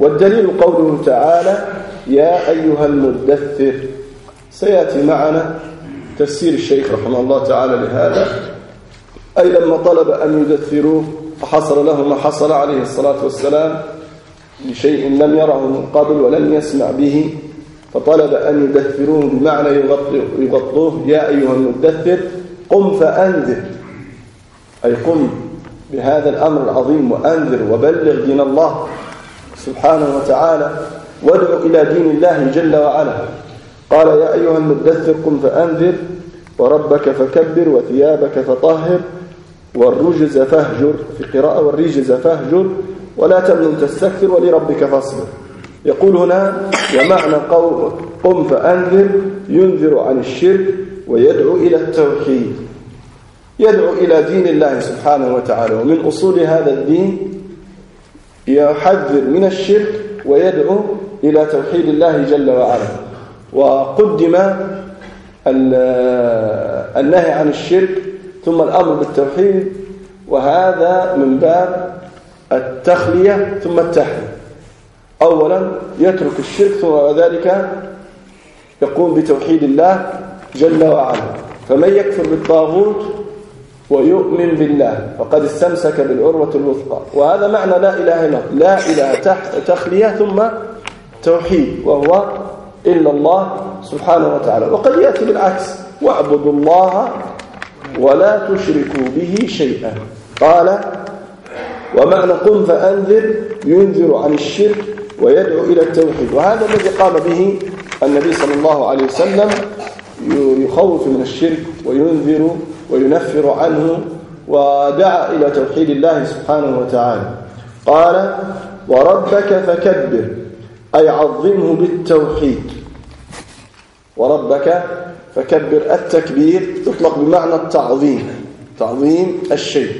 A: والدليل قوله تعالى يا أيها المدثر سيأتي معنا تفسير الشيخ رحمه الله تعالى لهذا. أي لما طلب أن يدثروه فحصل له ما حصل عليه الصلاة والسلام لشيء لم يره من قبل ولم يسمع به فطلب أن يدثروه بمعنى يغطوه. يا أيها المدثر قم فأنذر. أي قم بهذا الأمر العظيم وأنذر وبلغ دين الله سبحانه وتعالى. وادع إلى دين الله جل وعلا. قال يا أيها المدثر قم فأنذر وربك فكبر وثيابك فطهر والرجز فاهجر في قراءة والرجز فاهجر ولا تمنن تستكثر ولربك فاصبر. يقول هنا ومعنى قول قم فأنذر ينذر عن الشرك ويدعو إلى التوحيد. يدعو إلى دين الله سبحانه وتعالى ومن أصول هذا الدين يحذر من الشرك ويدعو إلى توحيد الله جل وعلا. وقدم النهي عن الشرك ثم الأمر بالتوحيد وهذا من باب التخلية ثم التحلية أولا يترك الشرك ثم ذلك يقوم بتوحيد الله جل وعلا. فمن يكفر بالطاغوت ويؤمن بالله فقد استمسك بالعروة الوثقى. وهذا معنى لا إله إلا لا إله تخلية ثم توحيد وهو إلا الله سبحانه وتعالى. وقد يأتي بالعكس. واعبدوا الله ولا تشركوا به شيئا. قال ومعنى قم فأنذر ينذر عن الشرك ويدعو إلى التوحيد. وهذا الذي قام به النبي صلى الله عليه وسلم يخوف من الشرك وينذر وينفر عنه ودعا إلى توحيد الله سبحانه وتعالى. قال وربك فكبر أي عظمه بالتوحيد. وربك فكبر التكبير تطلق بمعنى التعظيم تعظيم الشيء.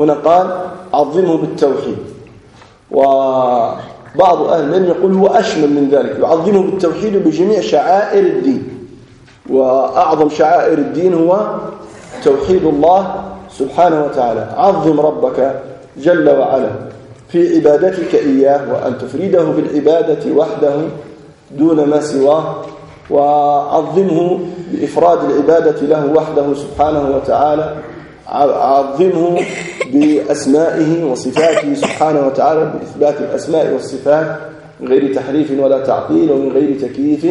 A: هنا قال عظمه بالتوحيد. وبعض أهل العلم يقول هو أشمل من ذلك يعظمه بالتوحيد بجميع شعائر الدين. وأعظم شعائر الدين هو توحيد الله سبحانه وتعالى. عظم ربك جل وعلا في عبادتك إياه وأن تفريده بالعبادة وحده دون ما سواه وعظمه بإفراد العبادة له وحده سبحانه وتعالى. عظمه بأسمائه وصفاته سبحانه وتعالى بإثبات الأسماء والصفات من غير تحريف ولا تعطيل ومن غير تكييف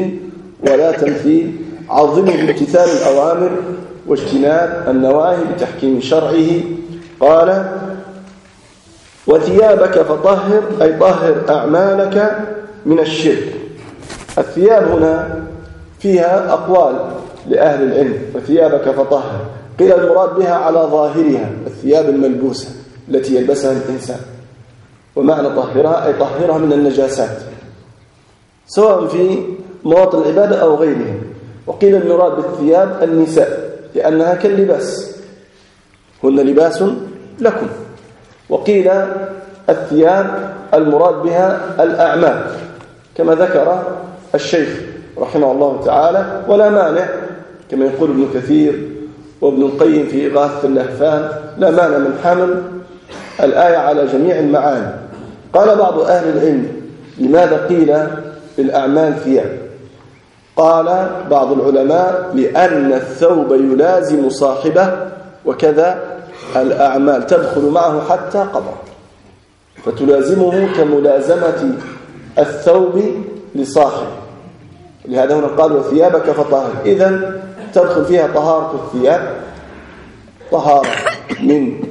A: ولا تمثيل. عظموا بامتثال الأوامر واجتناب النواهي بتحكيم شرعه. قال وثيابك فطهر أي طهر أعمالك من الشرك. الثياب هنا فيها أقوال لأهل العلم. وثيابك فطهر. قيل المراد بها على ظاهرها الثياب الملبوسة التي يلبسها الإنسان. ومعنى طهرها أي طهرها من النجاسات سواء في مواطن العبادة أو غيرها وقيل المراد بالثياب النساء. لأنها كاللباس. هن لباس لكم. وقيل الثياب المراد بها الأعمال كما ذكر الشيخ رحمه الله تعالى ولا مانع كما يقول ابن كثير وابن القيم في إغاثة اللهفان لا مانع من حمل الآية على جميع المعاني. قال بعض أهل العلم لماذا قيل بالأعمال ثياب؟ قال بعض العلماء لأن الثوب يلازم صاحبه وكذا الأعمال تدخل معه حتى قبر فتلازمه كملازمة الثوب لصاحبه. لهذا هنا قال وثيابك فطهر. إذا تدخل فيها طهارة الثياب طهارة من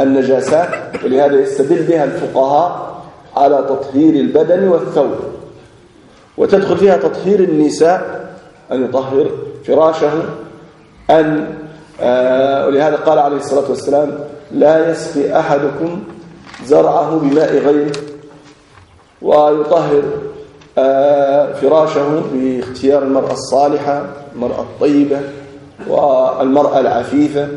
A: النجاسات ولهذا يستدل بها الفقهاء على تطهير البدن والثوب. وتدخل فيها تطهير النساء أن يطهر فراشه أن آه ولهذا قال عليه الصلاة والسلام لا يسقي أحدكم زرعه بماء غيره ويطهر آه فراشه باختيار المرأة الصالحة المرأة الطيبة والمرأة العفيفة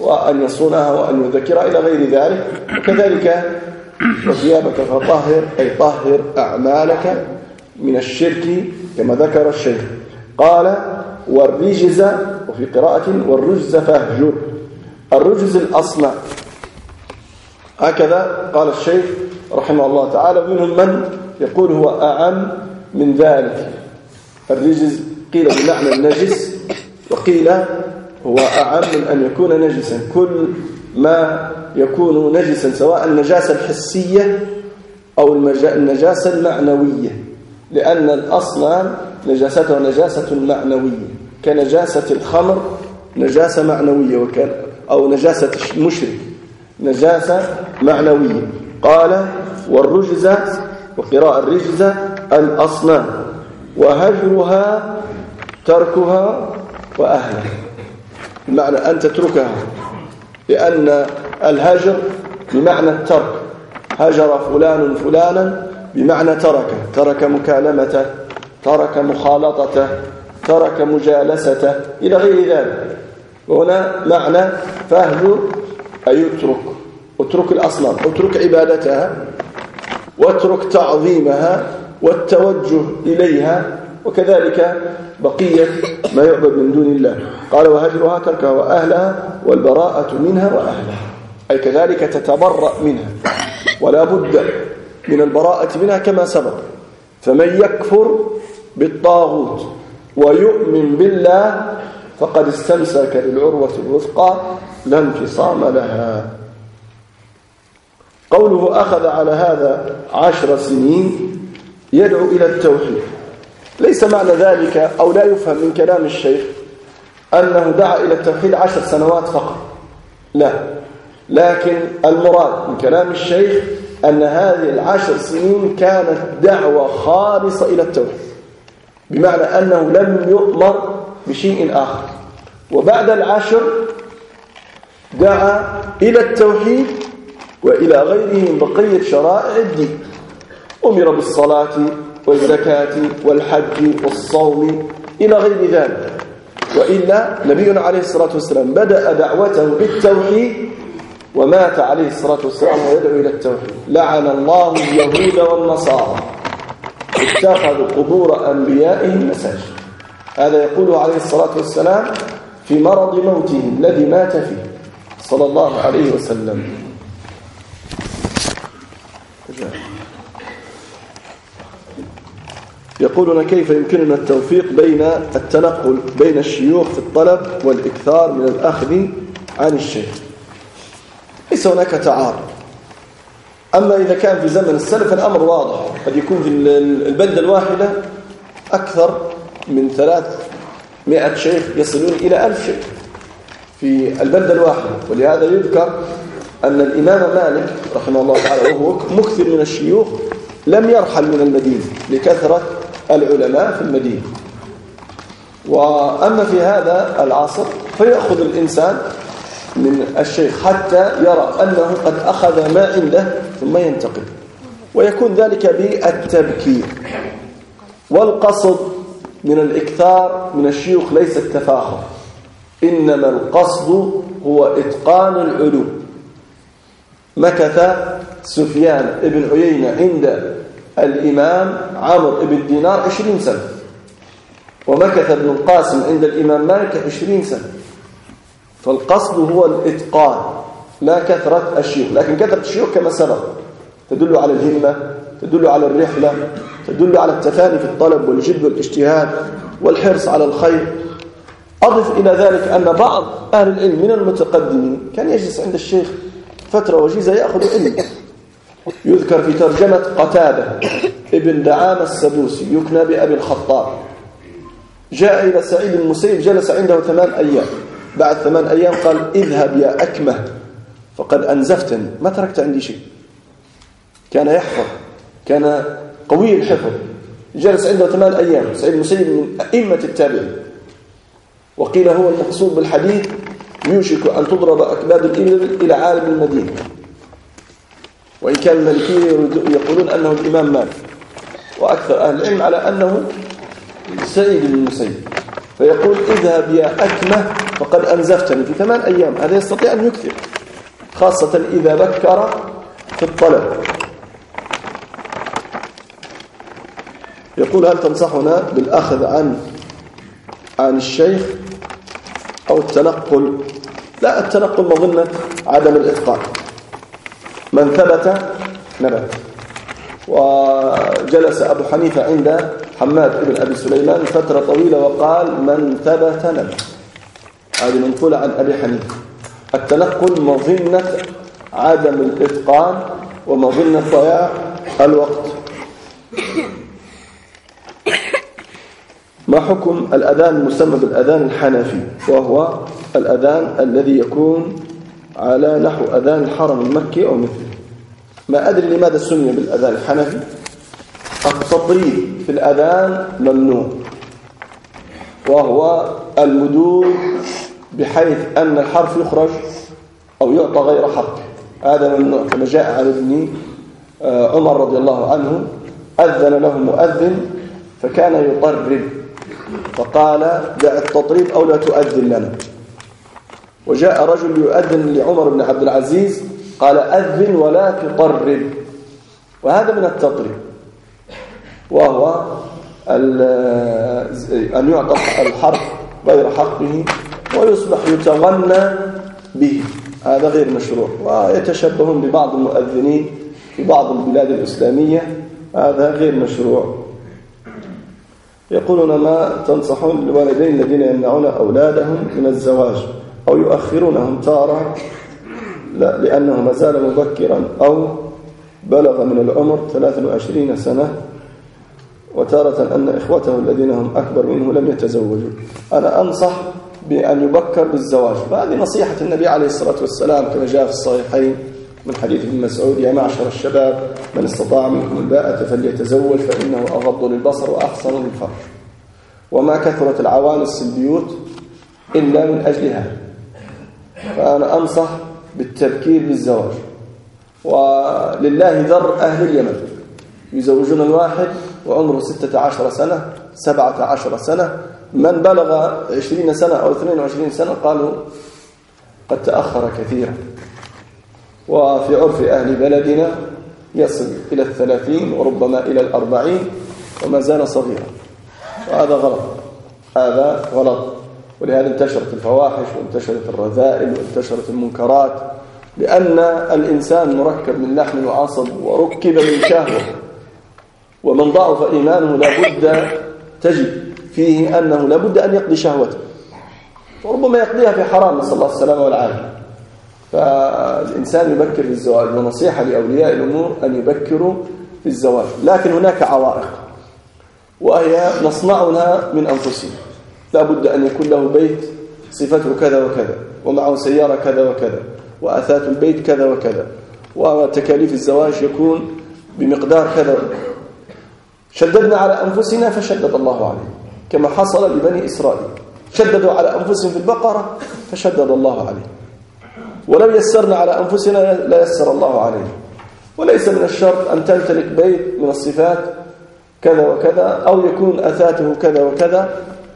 A: وأن يصونها وأن يذكرها إلى غير ذلك. وكذلك وثيابك فطهر أي طهر أعمالك. من الشرك كما ذكر الشيخ. قال والرجز وفي قراءة والرجز فاهجر. الرجز الأصنع هكذا قال الشيخ رحمه الله تعالى منهم من يقول هو أعم من ذلك. الرجز قيل بمعنى النجس وقيل هو أعم من أن يكون نجسا. كل ما يكون نجسا سواء النجاسة الحسية أو النجاسة المعنوية. لأن الأصنام نجاستها نجاسة معنوية كنجاسة الخمر نجاسة معنوية وكان أو نجاسة المشرك نجاسة معنوية. قال والرجزة وقراءة الرجزة الأصنام وهجرها تركها وأهلها. بمعنى أن تتركها لأن الهجر بمعنى الترك. هجر فلان فلانا بمعنى ترك. ترك مكالمته ترك مخالطته ترك مجالسته إلى غير ذلك. وهنا معنى فهجر أي اترك اترك الأصنام اترك عبادتها واترك تعظيمها والتوجه إليها وكذلك بقية ما يعبد من دون الله. قال وهجرها تركها وأهلها والبراءة منها وأهلها. أي كذلك تتبرأ منها. ولا بد من البراءة منها كما سبق. فمن يكفر بالطاغوت ويؤمن بالله فقد استمسك بالعروة الوثقى لا انفصام لها. قوله أخذ على هذا عشر سنين يدعو إلى التوحيد. ليس معنى ذلك أو لا يفهم من كلام الشيخ أنه دعا إلى التوحيد عشر سنوات فقط. لا. لكن المراد من كلام الشيخ أن هذه العشر سنين كانت دعوة خالصة إلى التوحيد. بمعنى أنه لم يؤمر بشيء آخر. وبعد العشر دعا إلى التوحيد وإلى غيره من بقية شرائع الدين. أمر بالصلاة والزكاة والحج والصوم إلى غير ذلك. وإلا نبينا عليه الصلاة والسلام بدأ دعوته بالتوحيد ومات عليه الصلاة والسلام ويدعو إلى التوحيد. لعن الله اليهود والنصارى. اتخذوا قبور أنبيائهم مساجد. هذا يقوله عليه الصلاة والسلام في مرض موته الذي مات فيه. صلى الله عليه وسلم. يقولون كيف يمكننا التوفيق بين التنقل بين الشيوخ في الطلب والإكثار من الأخذ عن الشيخ؟ ليس هناك تعارض. أما إذا كان في زمن السلف الأمر واضح. قد يكون في البلدة الواحدة أكثر من ثلاثمائة شيخ يصلون إلى ألف شيخ في البلدة الواحدة. ولهذا يذكر أن الإمام مالك رحمه الله تعالى وهو مكثر من الشيوخ لم يرحل من المدينة لكثرة العلماء في المدينة. وأما في هذا العصر فيأخذ الإنسان من الشيخ حتى يرى أنه قد أخذ ما عنده ثم ينتقل. ويكون ذلك بالتبكير. والقصد من الإكثار من الشيوخ ليس التفاخر. إنما القصد هو إتقان العلوم مكث سفيان بن عيينة عند الإمام عمرو بن دينار عشرين سنة. ومكث ابن القاسم عند الإمام مالك عشرين سنة. فالقصد هو الإتقان لا كثرة الشيوخ. لكن كثرة الشيوخ كما سبق تدل على الهمة تدل على الرحلة تدل على التفاني في الطلب والجد والاجتهاد والحرص على الخير. أضف إلى ذلك أن بعض أهل العلم من المتقدمين كان يجلس عند الشيخ فترة وجيزة يأخذ علم. يذكر في ترجمة قتادة ابن دعام السدوسي يكنى بأبي الخطاب. جاء إلى سعيد المسيب جلس عنده ثمان أيام. بعد ثمان أيام قال اذهب يا أكمه فقد أنزفتني ما تركت عندي شيء. كان يحفظ كان قوي الحفظ جلس عنده ثمان أيام سعيد المسيب من أئمة التابعين. وقيل هو المقصود بالحديث يوشك أن تضرب أكباد الإبل إلى عالم المدينة. وإن كان الملكية يقولون أنه الإمام مالك. وأكثر أهل العلم على أنه سعيد بن المسيب فيقول اذهب يا أكمة فقد أنزفتني في ثمان أيام هذا يستطيع أن يكثر خاصة إذا بكر في الطلب. يقول هل تنصحنا بالأخذ عن عن الشيخ أو التنقل؟ لا التنقل مظنة عدم الإتقان. من ثبت نبت. وجلس أبو حنيفة عند حماد بن أبي سليمان فترة طويلة وقال من ثبت نبت هذه منقولة عن أبي حنيفة. التنقل مظنة عدم الإتقان ومظنة ضياع الوقت. ما حكم الأذان المسمى بالأذان الحنفي؟ وهو الأذان الذي يكون على نحو أذان الحرم المكي أو مثله. ما أدري لماذا سمي بالأذان الحنفي؟ التطريب في الأذان ممنوع وهو المدود بحيث أن الحرف يخرج أو يعطى غير حق. هذا ممنوع. كما جاء عن ابن آه، عمر رضي الله عنه أذن له مؤذن فكان يطرب فقال دع التطريب أو لا تؤذن لنا. وجاء رجل يؤذن لعمر بن عبد العزيز قال أذن ولا تطرب. وهذا من التطريب. وهو أن يعطى الحرف غير حقه ويصبح يتغنى به. هذا غير مشروع. ويتشبهون ببعض المؤذنين في بعض البلاد الإسلامية. هذا غير مشروع. يقولون ما تنصحون للوالدين الذين يمنعون أولادهم من الزواج أو يؤخرونهم تارة لا لأنه ما زال مبكرا أو بلغ من العمر 23 سنة وتارة أن إخوته الذين هم أكبر منه لم يتزوجوا. أنا أنصح بأن يبكر بالزواج. وهذه نصيحة النبي عليه الصلاة والسلام كما جاء في الصحيحين من حديث ابن مسعود يا معشر الشباب من استطاع منكم الباءة فليتزوج فإنه أغض للبصر وأحسن للفرج. وما كثرت العوانس في البيوت إلا من أجلها. فأنا أنصح بالتبكير بالزواج. ولله ذر أهل اليمن. يزوجون الواحد وعمره ستة عشر سنة سبعة عشر سنة. من بلغ عشرين سنة أو اثنين وعشرين سنة قالوا قد تأخر كثيرا. وفي عرف أهل بلدنا يصل إلى الثلاثين وربما إلى الأربعين وما زال صغيرا. وهذا غلط. هذا غلط. ولهذا انتشرت الفواحش وانتشرت الرذائل وانتشرت المنكرات لأن الإنسان مركب من لحم وعصب وركب من شهوة. ومن ضعف إيمانه لابد تجد فيه أنه لابد أن يقضي شهوته. وربما يقضيها في حرام نسأل الله السلامة والعافية. فالإنسان يبكر في الزواج ونصيحة لأولياء الأمور أن يبكروا في الزواج. لكن هناك عوائق وهي نصنعها من أنفسنا لا بد أن يكون له بيت صفته كذا وكذا ومعه سيارة كذا وكذا وأثاث البيت كذا وكذا وتكاليف الزواج يكون بمقدار كذا شددنا على أنفسنا فشدد الله عليه. كما حصل لبني إسرائيل. شددوا على أنفسهم في البقرة فشدد الله عليه. ولو يسرنا على أنفسنا لا يسر الله عليه. وليس من الشرط أن تمتلك بيت من الصفات كذا وكذا أو يكون أثاته كذا وكذا.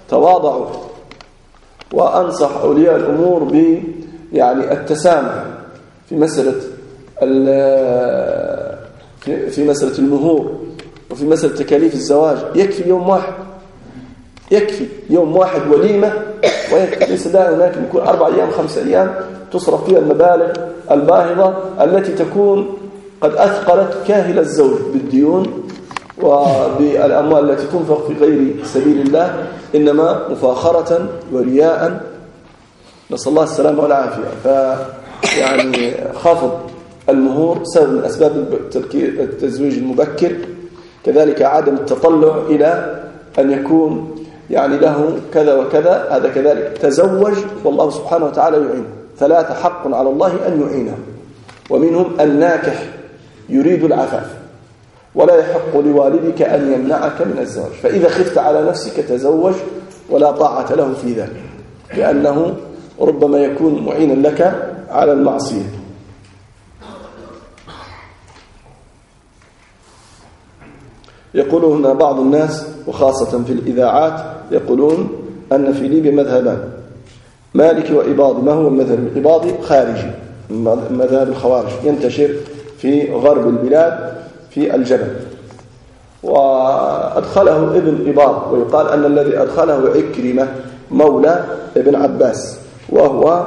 A: تواضعوا. وأنصح أولياء الأمور ب يعني التسامح في مسألة في مسألة المهور وفي مسألة تكاليف الزواج يكفي يوم واحد. يكفي يوم واحد وليمة وليس داعي هناك يكون أربع أيام خمس أيام تصرف فيها المبالغ الباهظة التي تكون قد أثقلت كاهل الزوج بالديون وبالأموال التي تنفق في غير سبيل الله إنما مفاخرة ورياء. نسأل الله السلامة والعافية. فيعني خافض المهور سبب من أسباب التزويج المبكر. كذلك عدم التطلع إلى أن يكون يعني له كذا وكذا هذا كذلك. تزوج والله سبحانه وتعالى يعينه ثلاثة حق على الله أن يعينه. ومنهم الناكح يريد العفاف. ولا يحق لوالدك أن يمنعك من الزواج. فإذا خفت على نفسك تزوج ولا طاعة له في ذلك. لأنه ربما يكون معينا لك على المعصية. يقول هنا بعض الناس وخاصة في الإذاعات يقولون أن في ليبيا مذهبان. مالكي وإباضي ما هو المذهب الإباضي خارجي مذهب الخوارج ينتشر في غرب البلاد في الجبل. وأدخله ابن إباض ويقال أن الذي أدخله عكرمة مولى ابن عباس وهو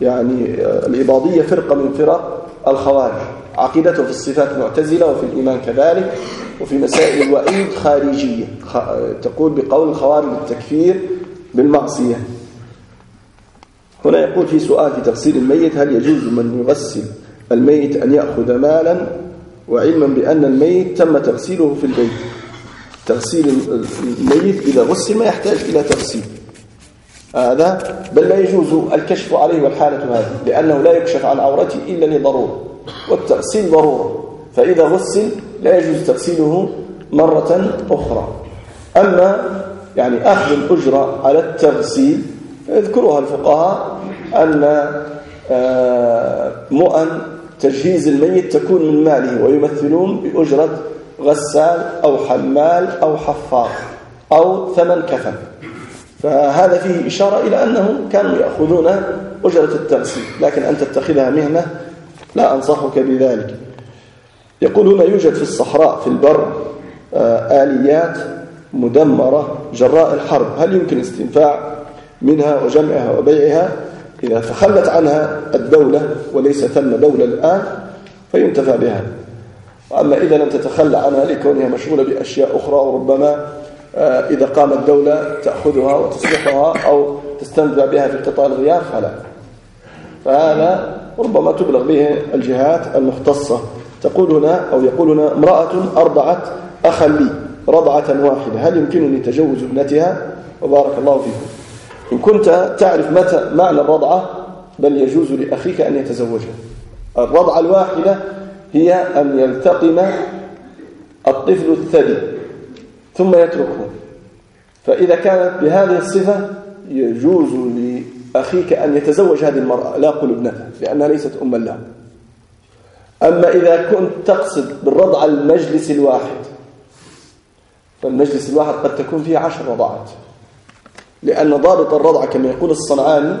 A: يعني الإباضية فرقة من فرق الخوارج. عقيدته في الصفات معتزلة وفي الإيمان كذلك وفي مسائل الوعيد خارجية تقول بقول الخوارج التكفير بالمعصية. هنا يقول في سؤال في تغسيل الميت هل يجوز من يغسل الميت أن يأخذ مالا؟ وعلما بأن الميت تم تغسيله في البيت. تغسيل الميت إذا غسل ما يحتاج إلى تغسيل. هذا بل لا يجوز الكشف عليه والحالة هذه لأنه لا يكشف عن عورته إلا لضرورة. والتغسيل ضرورة. فإذا غسل لا يجوز تغسيله مرة أخرى. أما يعني أخذ الأجرة على التغسيل يذكرها الفقهاء أن آه، مؤن تجهيز الميت تكون من ماله ويمثلون بأجرة غسال أو حمال أو حفار أو ثمن كفن. فهذا فيه إشارة إلى أنهم كانوا يأخذون أجرة التغسيل لكن أن تتخذها مهنة لا أنصحك بذلك. يقول هنا يوجد في الصحراء في البر آه، آليات مدمرة جراء الحرب. هل يمكن الاستنفاع منها وجمعها وبيعها؟ إذا تخلت عنها الدولة وليس ثم دولة الآن فينتفع بها. وأما إذا لم تتخلى عنها لكونها مشغولة بأشياء أخرى وربما آه، إذا قامت دولة تأخذها وتصلحها أو تستنفع بها في قطاع الغيار فلا. فهذا ربما تبلغ به الجهات المختصة. تقول هنا أو يقول هنا امرأة أرضعت أخا لي رضعة واحدة. هل يمكنني تجوز ابنتها؟ وبارك الله فيكم إن كنت تعرف متى معنى الرضعة بل يجوز لأخيك أن يتزوجها. الرضعة الواحدة هي أن يلتقم الطفل الثدي ثم يتركه. فإذا كانت بهذه الصفة يجوز لأخيك أن يتزوج هذه المرأة لا قل ابنتها لأنها ليست أما له. أما إذا كنت تقصد بالرضع المجلس الواحد فالمجلس الواحد قد تكون فيه عشر رضعات لأن ضابط الرضع كما يقول الصنعاني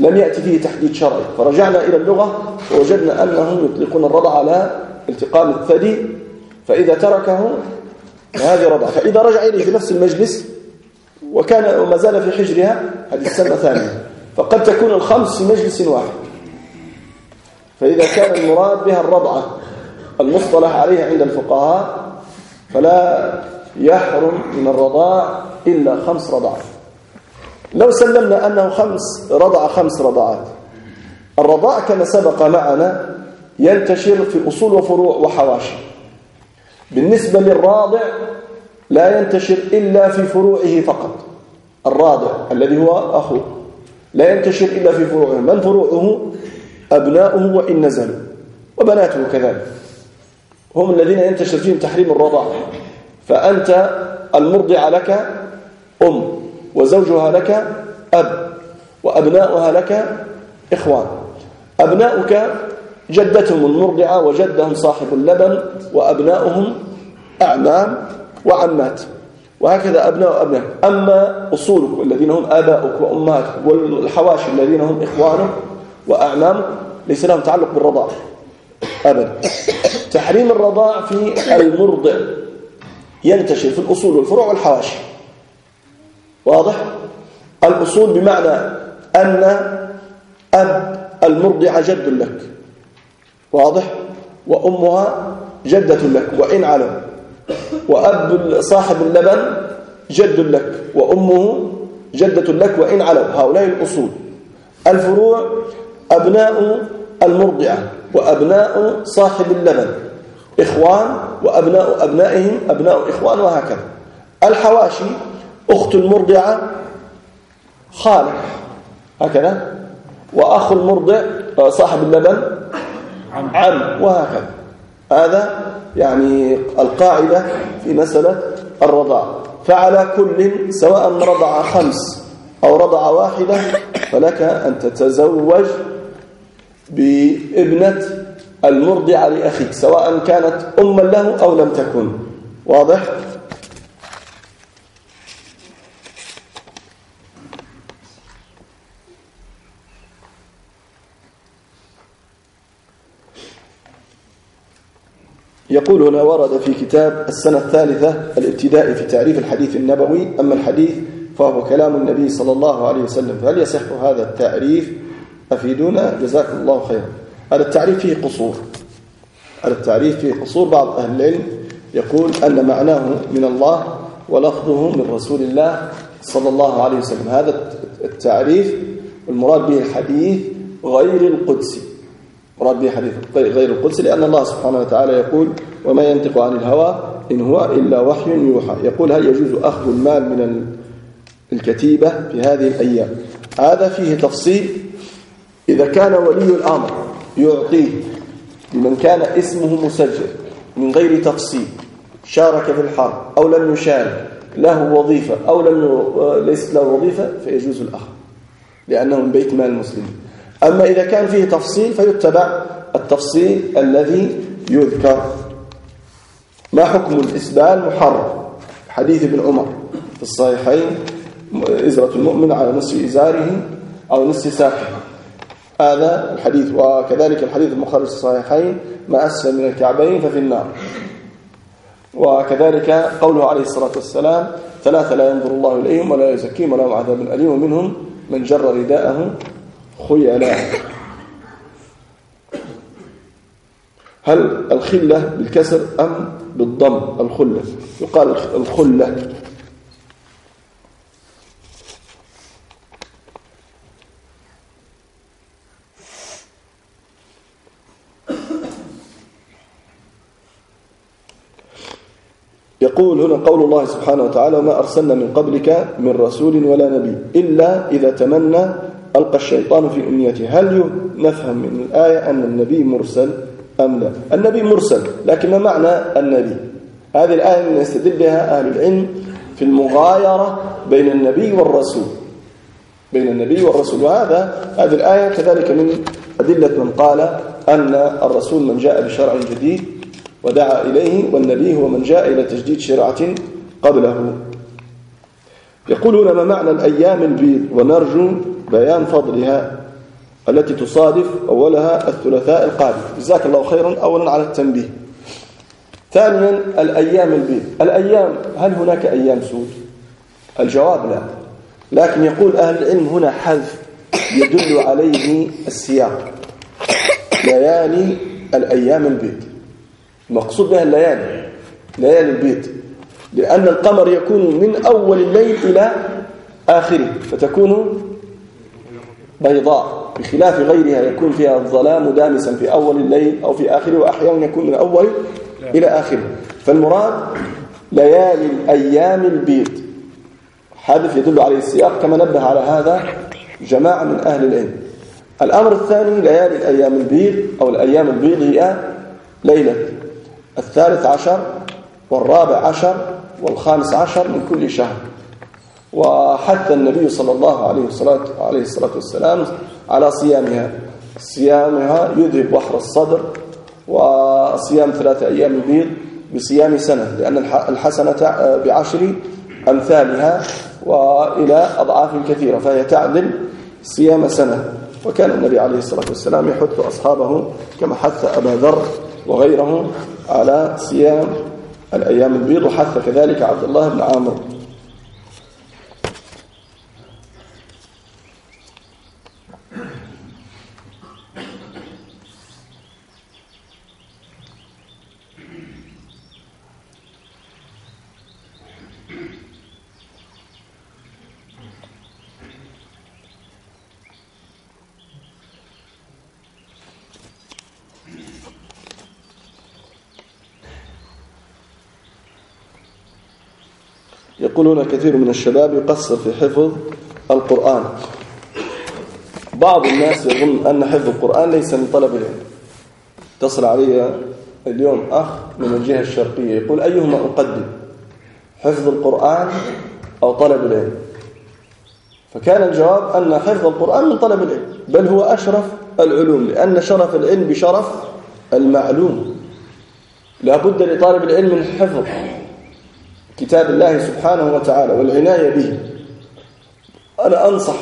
A: لم يأتي فيه تحديد شرعي. فرجعنا إلى اللغة ووجدنا أنهم يطلقون الرضع على التقام الثدي فإذا تركه هذه رضع. فإذا رجع إليه في نفس المجلس وكان وما زال في حجرها هذه السنة ثانية فقد تكون الخمس في مجلس واحد. فإذا كان المراد بها الرضعة المصطلح عليها عند الفقهاء فلا يحرم من الرضاع إلا خمس رضعات لو سلمنا أنه خمس رضع خمس رضعات الرضاع كما سبق معنا ينتشر في أصول وفروع وحواشي. بالنسبة للراضع لا ينتشر إلا في فروعه فقط. الراضع الذي هو أخوه. لا ينتشر إلا في فروعه من فروعه؟ أبناؤه وإن نزلوا. وبناته كذلك. هم الذين ينتشر فيهم تحريم الرضاع. فأنت المرضع لك أم وزوجها لك أب وأبناؤها لك إخوان. أبناؤك جدتهم المرضعة وجدهم صاحب اللبن وأبناؤهم أعمام وعمات. وهكذا أبناء أبناء أما أصولك الذين هم آباؤك وأمهاتك والحواشي الذين هم إخوانك وأعمامك ليس لهم تعلق بالرضاع. أبدا. تحريم الرضاع في المرضع ينتشر في الأصول والفروع والحواشي. واضح؟ الأصول بمعنى أن أب المرضع جد لك. واضح؟ وأمها جدة لك. وإن علم. وأب صاحب اللبن جد لك وأمه جدة لك وإن علوا. هؤلاء الأصول. الفروع أبناء المرضعة وأبناء صاحب اللبن. إخوان وأبناء أبنائهم أبناء إخوان وهكذا. الحواشي أخت المرضعة خالق هكذا. وأخ المرضع صاحب اللبن عم. وهكذا. هذا يعني القاعدة في مسألة الرضاع فعلى كل سواء رضع خمس أو رضع واحدة فلك أن تتزوج بابنة المرضعة لأخيك سواء كانت أما له أو لم تكن واضح؟ يقول هنا ورد في كتاب السنة الثالثة الابتدائي في تعريف الحديث النبوي. أما الحديث فهو كلام النبي صلى الله عليه وسلم. فهل يصح هذا التعريف؟ أفيدونا؟ جزاكم الله خيرا. هذا التعريف فيه قصور. هذا التعريف فيه قصور. بعض أهل العلم يقول أن معناه من الله ولفظه من رسول الله صلى الله عليه وسلم. هذا التعريف المراد به الحديث غير القدسي. مراد به حديث غير القدس لأن الله سبحانه وتعالى يقول وما ينطق عن الهوى إن هو إلا وحي يوحى. يقول هل يجوز أخذ المال من الكتيبة في هذه الأيام؟ هذا فيه تفصيل. إذا كان ولي الأمر يعطيه لمن كان اسمه مسجل من غير تفصيل شارك في الحرب أو لم يشارك له وظيفة أو لم ليست له وظيفة فيجوز الأخذ لأنه من بيت مال المسلمين. أما إذا كان فيه تفصيل فيتبع التفصيل الذي يذكر. ما حكم الإسبال محرم؟ حديث ابن عمر في الصحيحين إزرة المؤمن على نصف إزاره أو نصف ساقه. هذا الحديث وكذلك الحديث المخرج في الصحيحين ما أسفل من الكعبين ففي النار. وكذلك قوله عليه الصلاة والسلام ثلاثة لا ينظر الله إليهم ولا يزكيهم ولا عذاب أليم ومنهم من جر رداءه خيلاء هل الخلة بالكسر أم بالضم؟ الخلة. يقال الخلة. يقول هنا قول الله سبحانه وتعالى وما أرسلنا من قبلك من رسول ولا نبي إلا إذا تمنى ألقى الشيطان في أمنيته. هل نفهم من الآية أن النبي مرسل أم لا؟ النبي مرسل لكن ما معنى النبي؟ هذه الآية من يستدل بها أهل العلم في المغايرة بين النبي والرسول. بين النبي والرسول. وهذا هذه الآية كذلك من أدلة من قال أن الرسول من جاء بشرع جديد ودعا إليه والنبي هو من جاء إلى تجديد شرعة قبله. يقولون ما معنى الأيام البيض؟ ونرجو بيان فضلها التي تصادف أولها الثلاثاء القادم. جزاك الله خيرا. أولا على التنبيه. ثانيا الأيام البيض. الأيام هل هناك أيام سود؟ الجواب لا. لكن يقول أهل العلم هنا حذف يدل عليه السياق. ليالي الأيام البيض. المقصود بها الليالي. ليالي البيض. لأن القمر يكون من أول الليل إلى آخره فتكون بيضاء بخلاف غيرها يكون فيها الظلام دامسا في أول الليل أو في آخره وأحيانا يكون من أول إلى آخره. فالمراد ليالي الأيام البيض. حدث يدل عليه السياق كما نبه على هذا جماعة من أهل العلم. الأمر الثاني ليالي الأيام البيض أو الأيام البيض هي ليلة. الثالث عشر والرابع عشر والخامس عشر من كل شهر. وحتى النبي صلى الله عليه الصلاة, عليه الصلاة والسلام على صيامها. صيامها يذهب بحر الصدر وصيام ثلاثة أيام البيض بصيام سنة لأن الحسنة بعشر أمثالها وإلى أضعاف كثيرة فهي تعدل صيام سنة. وكان النبي عليه الصلاة والسلام يحث أصحابه كما حث أبا ذر وغيره على صيام الأيام البيض وحث كذلك عبد الله بن عامر. يقولون كثير من الشباب يقصر في حفظ القرآن. بعض الناس يظن أن حفظ القرآن ليس من طلب العلم. اتصل علي اليوم أخ من الجهة الشرقية يقول أيهما أقدم؟ حفظ القرآن أو طلب العلم؟ فكان الجواب أن حفظ القرآن من طلب العلم بل هو أشرف العلوم لأن شرف العلم بشرف المعلوم. لا بد لطالب العلم من حفظ كتاب الله سبحانه وتعالى والعناية به. أنا أنصح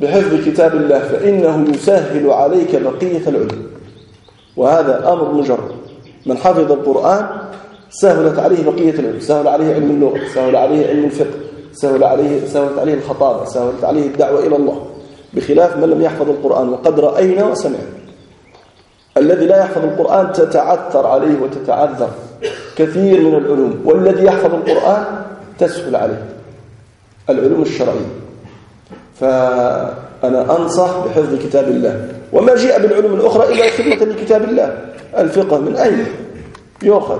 A: بحفظ كتاب الله فإنه يسهل عليك بقية العلم. وهذا أمر مجرد. من حفظ القرآن سهلت عليه بقية العلم. سهل عليه علم اللغة سهل عليه علم الفقه سهل عليه سهلت عليه الخطابة سهلت عليه الدعوة إلى الله. بخلاف من لم يحفظ القرآن وقد رأينا وسمعنا. الذي لا يحفظ القرآن تتعثر عليه وتتعذر. كثير من العلوم والذي يحفظ القرآن تسهل عليه العلوم الشرعية. فأنا أنصح بحفظ كتاب الله. وما جاء بالعلوم الأخرى إلا خدمة لكتاب الله. الفقه من أين؟ يؤخذ.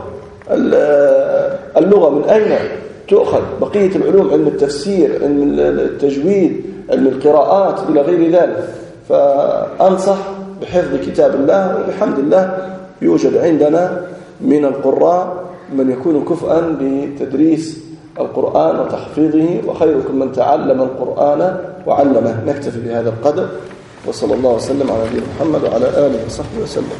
A: اللغة من أين؟ تؤخذ. بقية العلوم علم التفسير علم التجويد علم القراءات إلى غير ذلك. فأنصح بحفظ كتاب الله وبحمد الله يوجد عندنا من القراء من يكون كفءا بتدريس القرآن وتحفيظه وخيركم من تعلم القرآن وعلمه. نكتفي بهذا القدر وصلى الله وسلم على نبينا محمد وعلى آله وصحبه وسلم.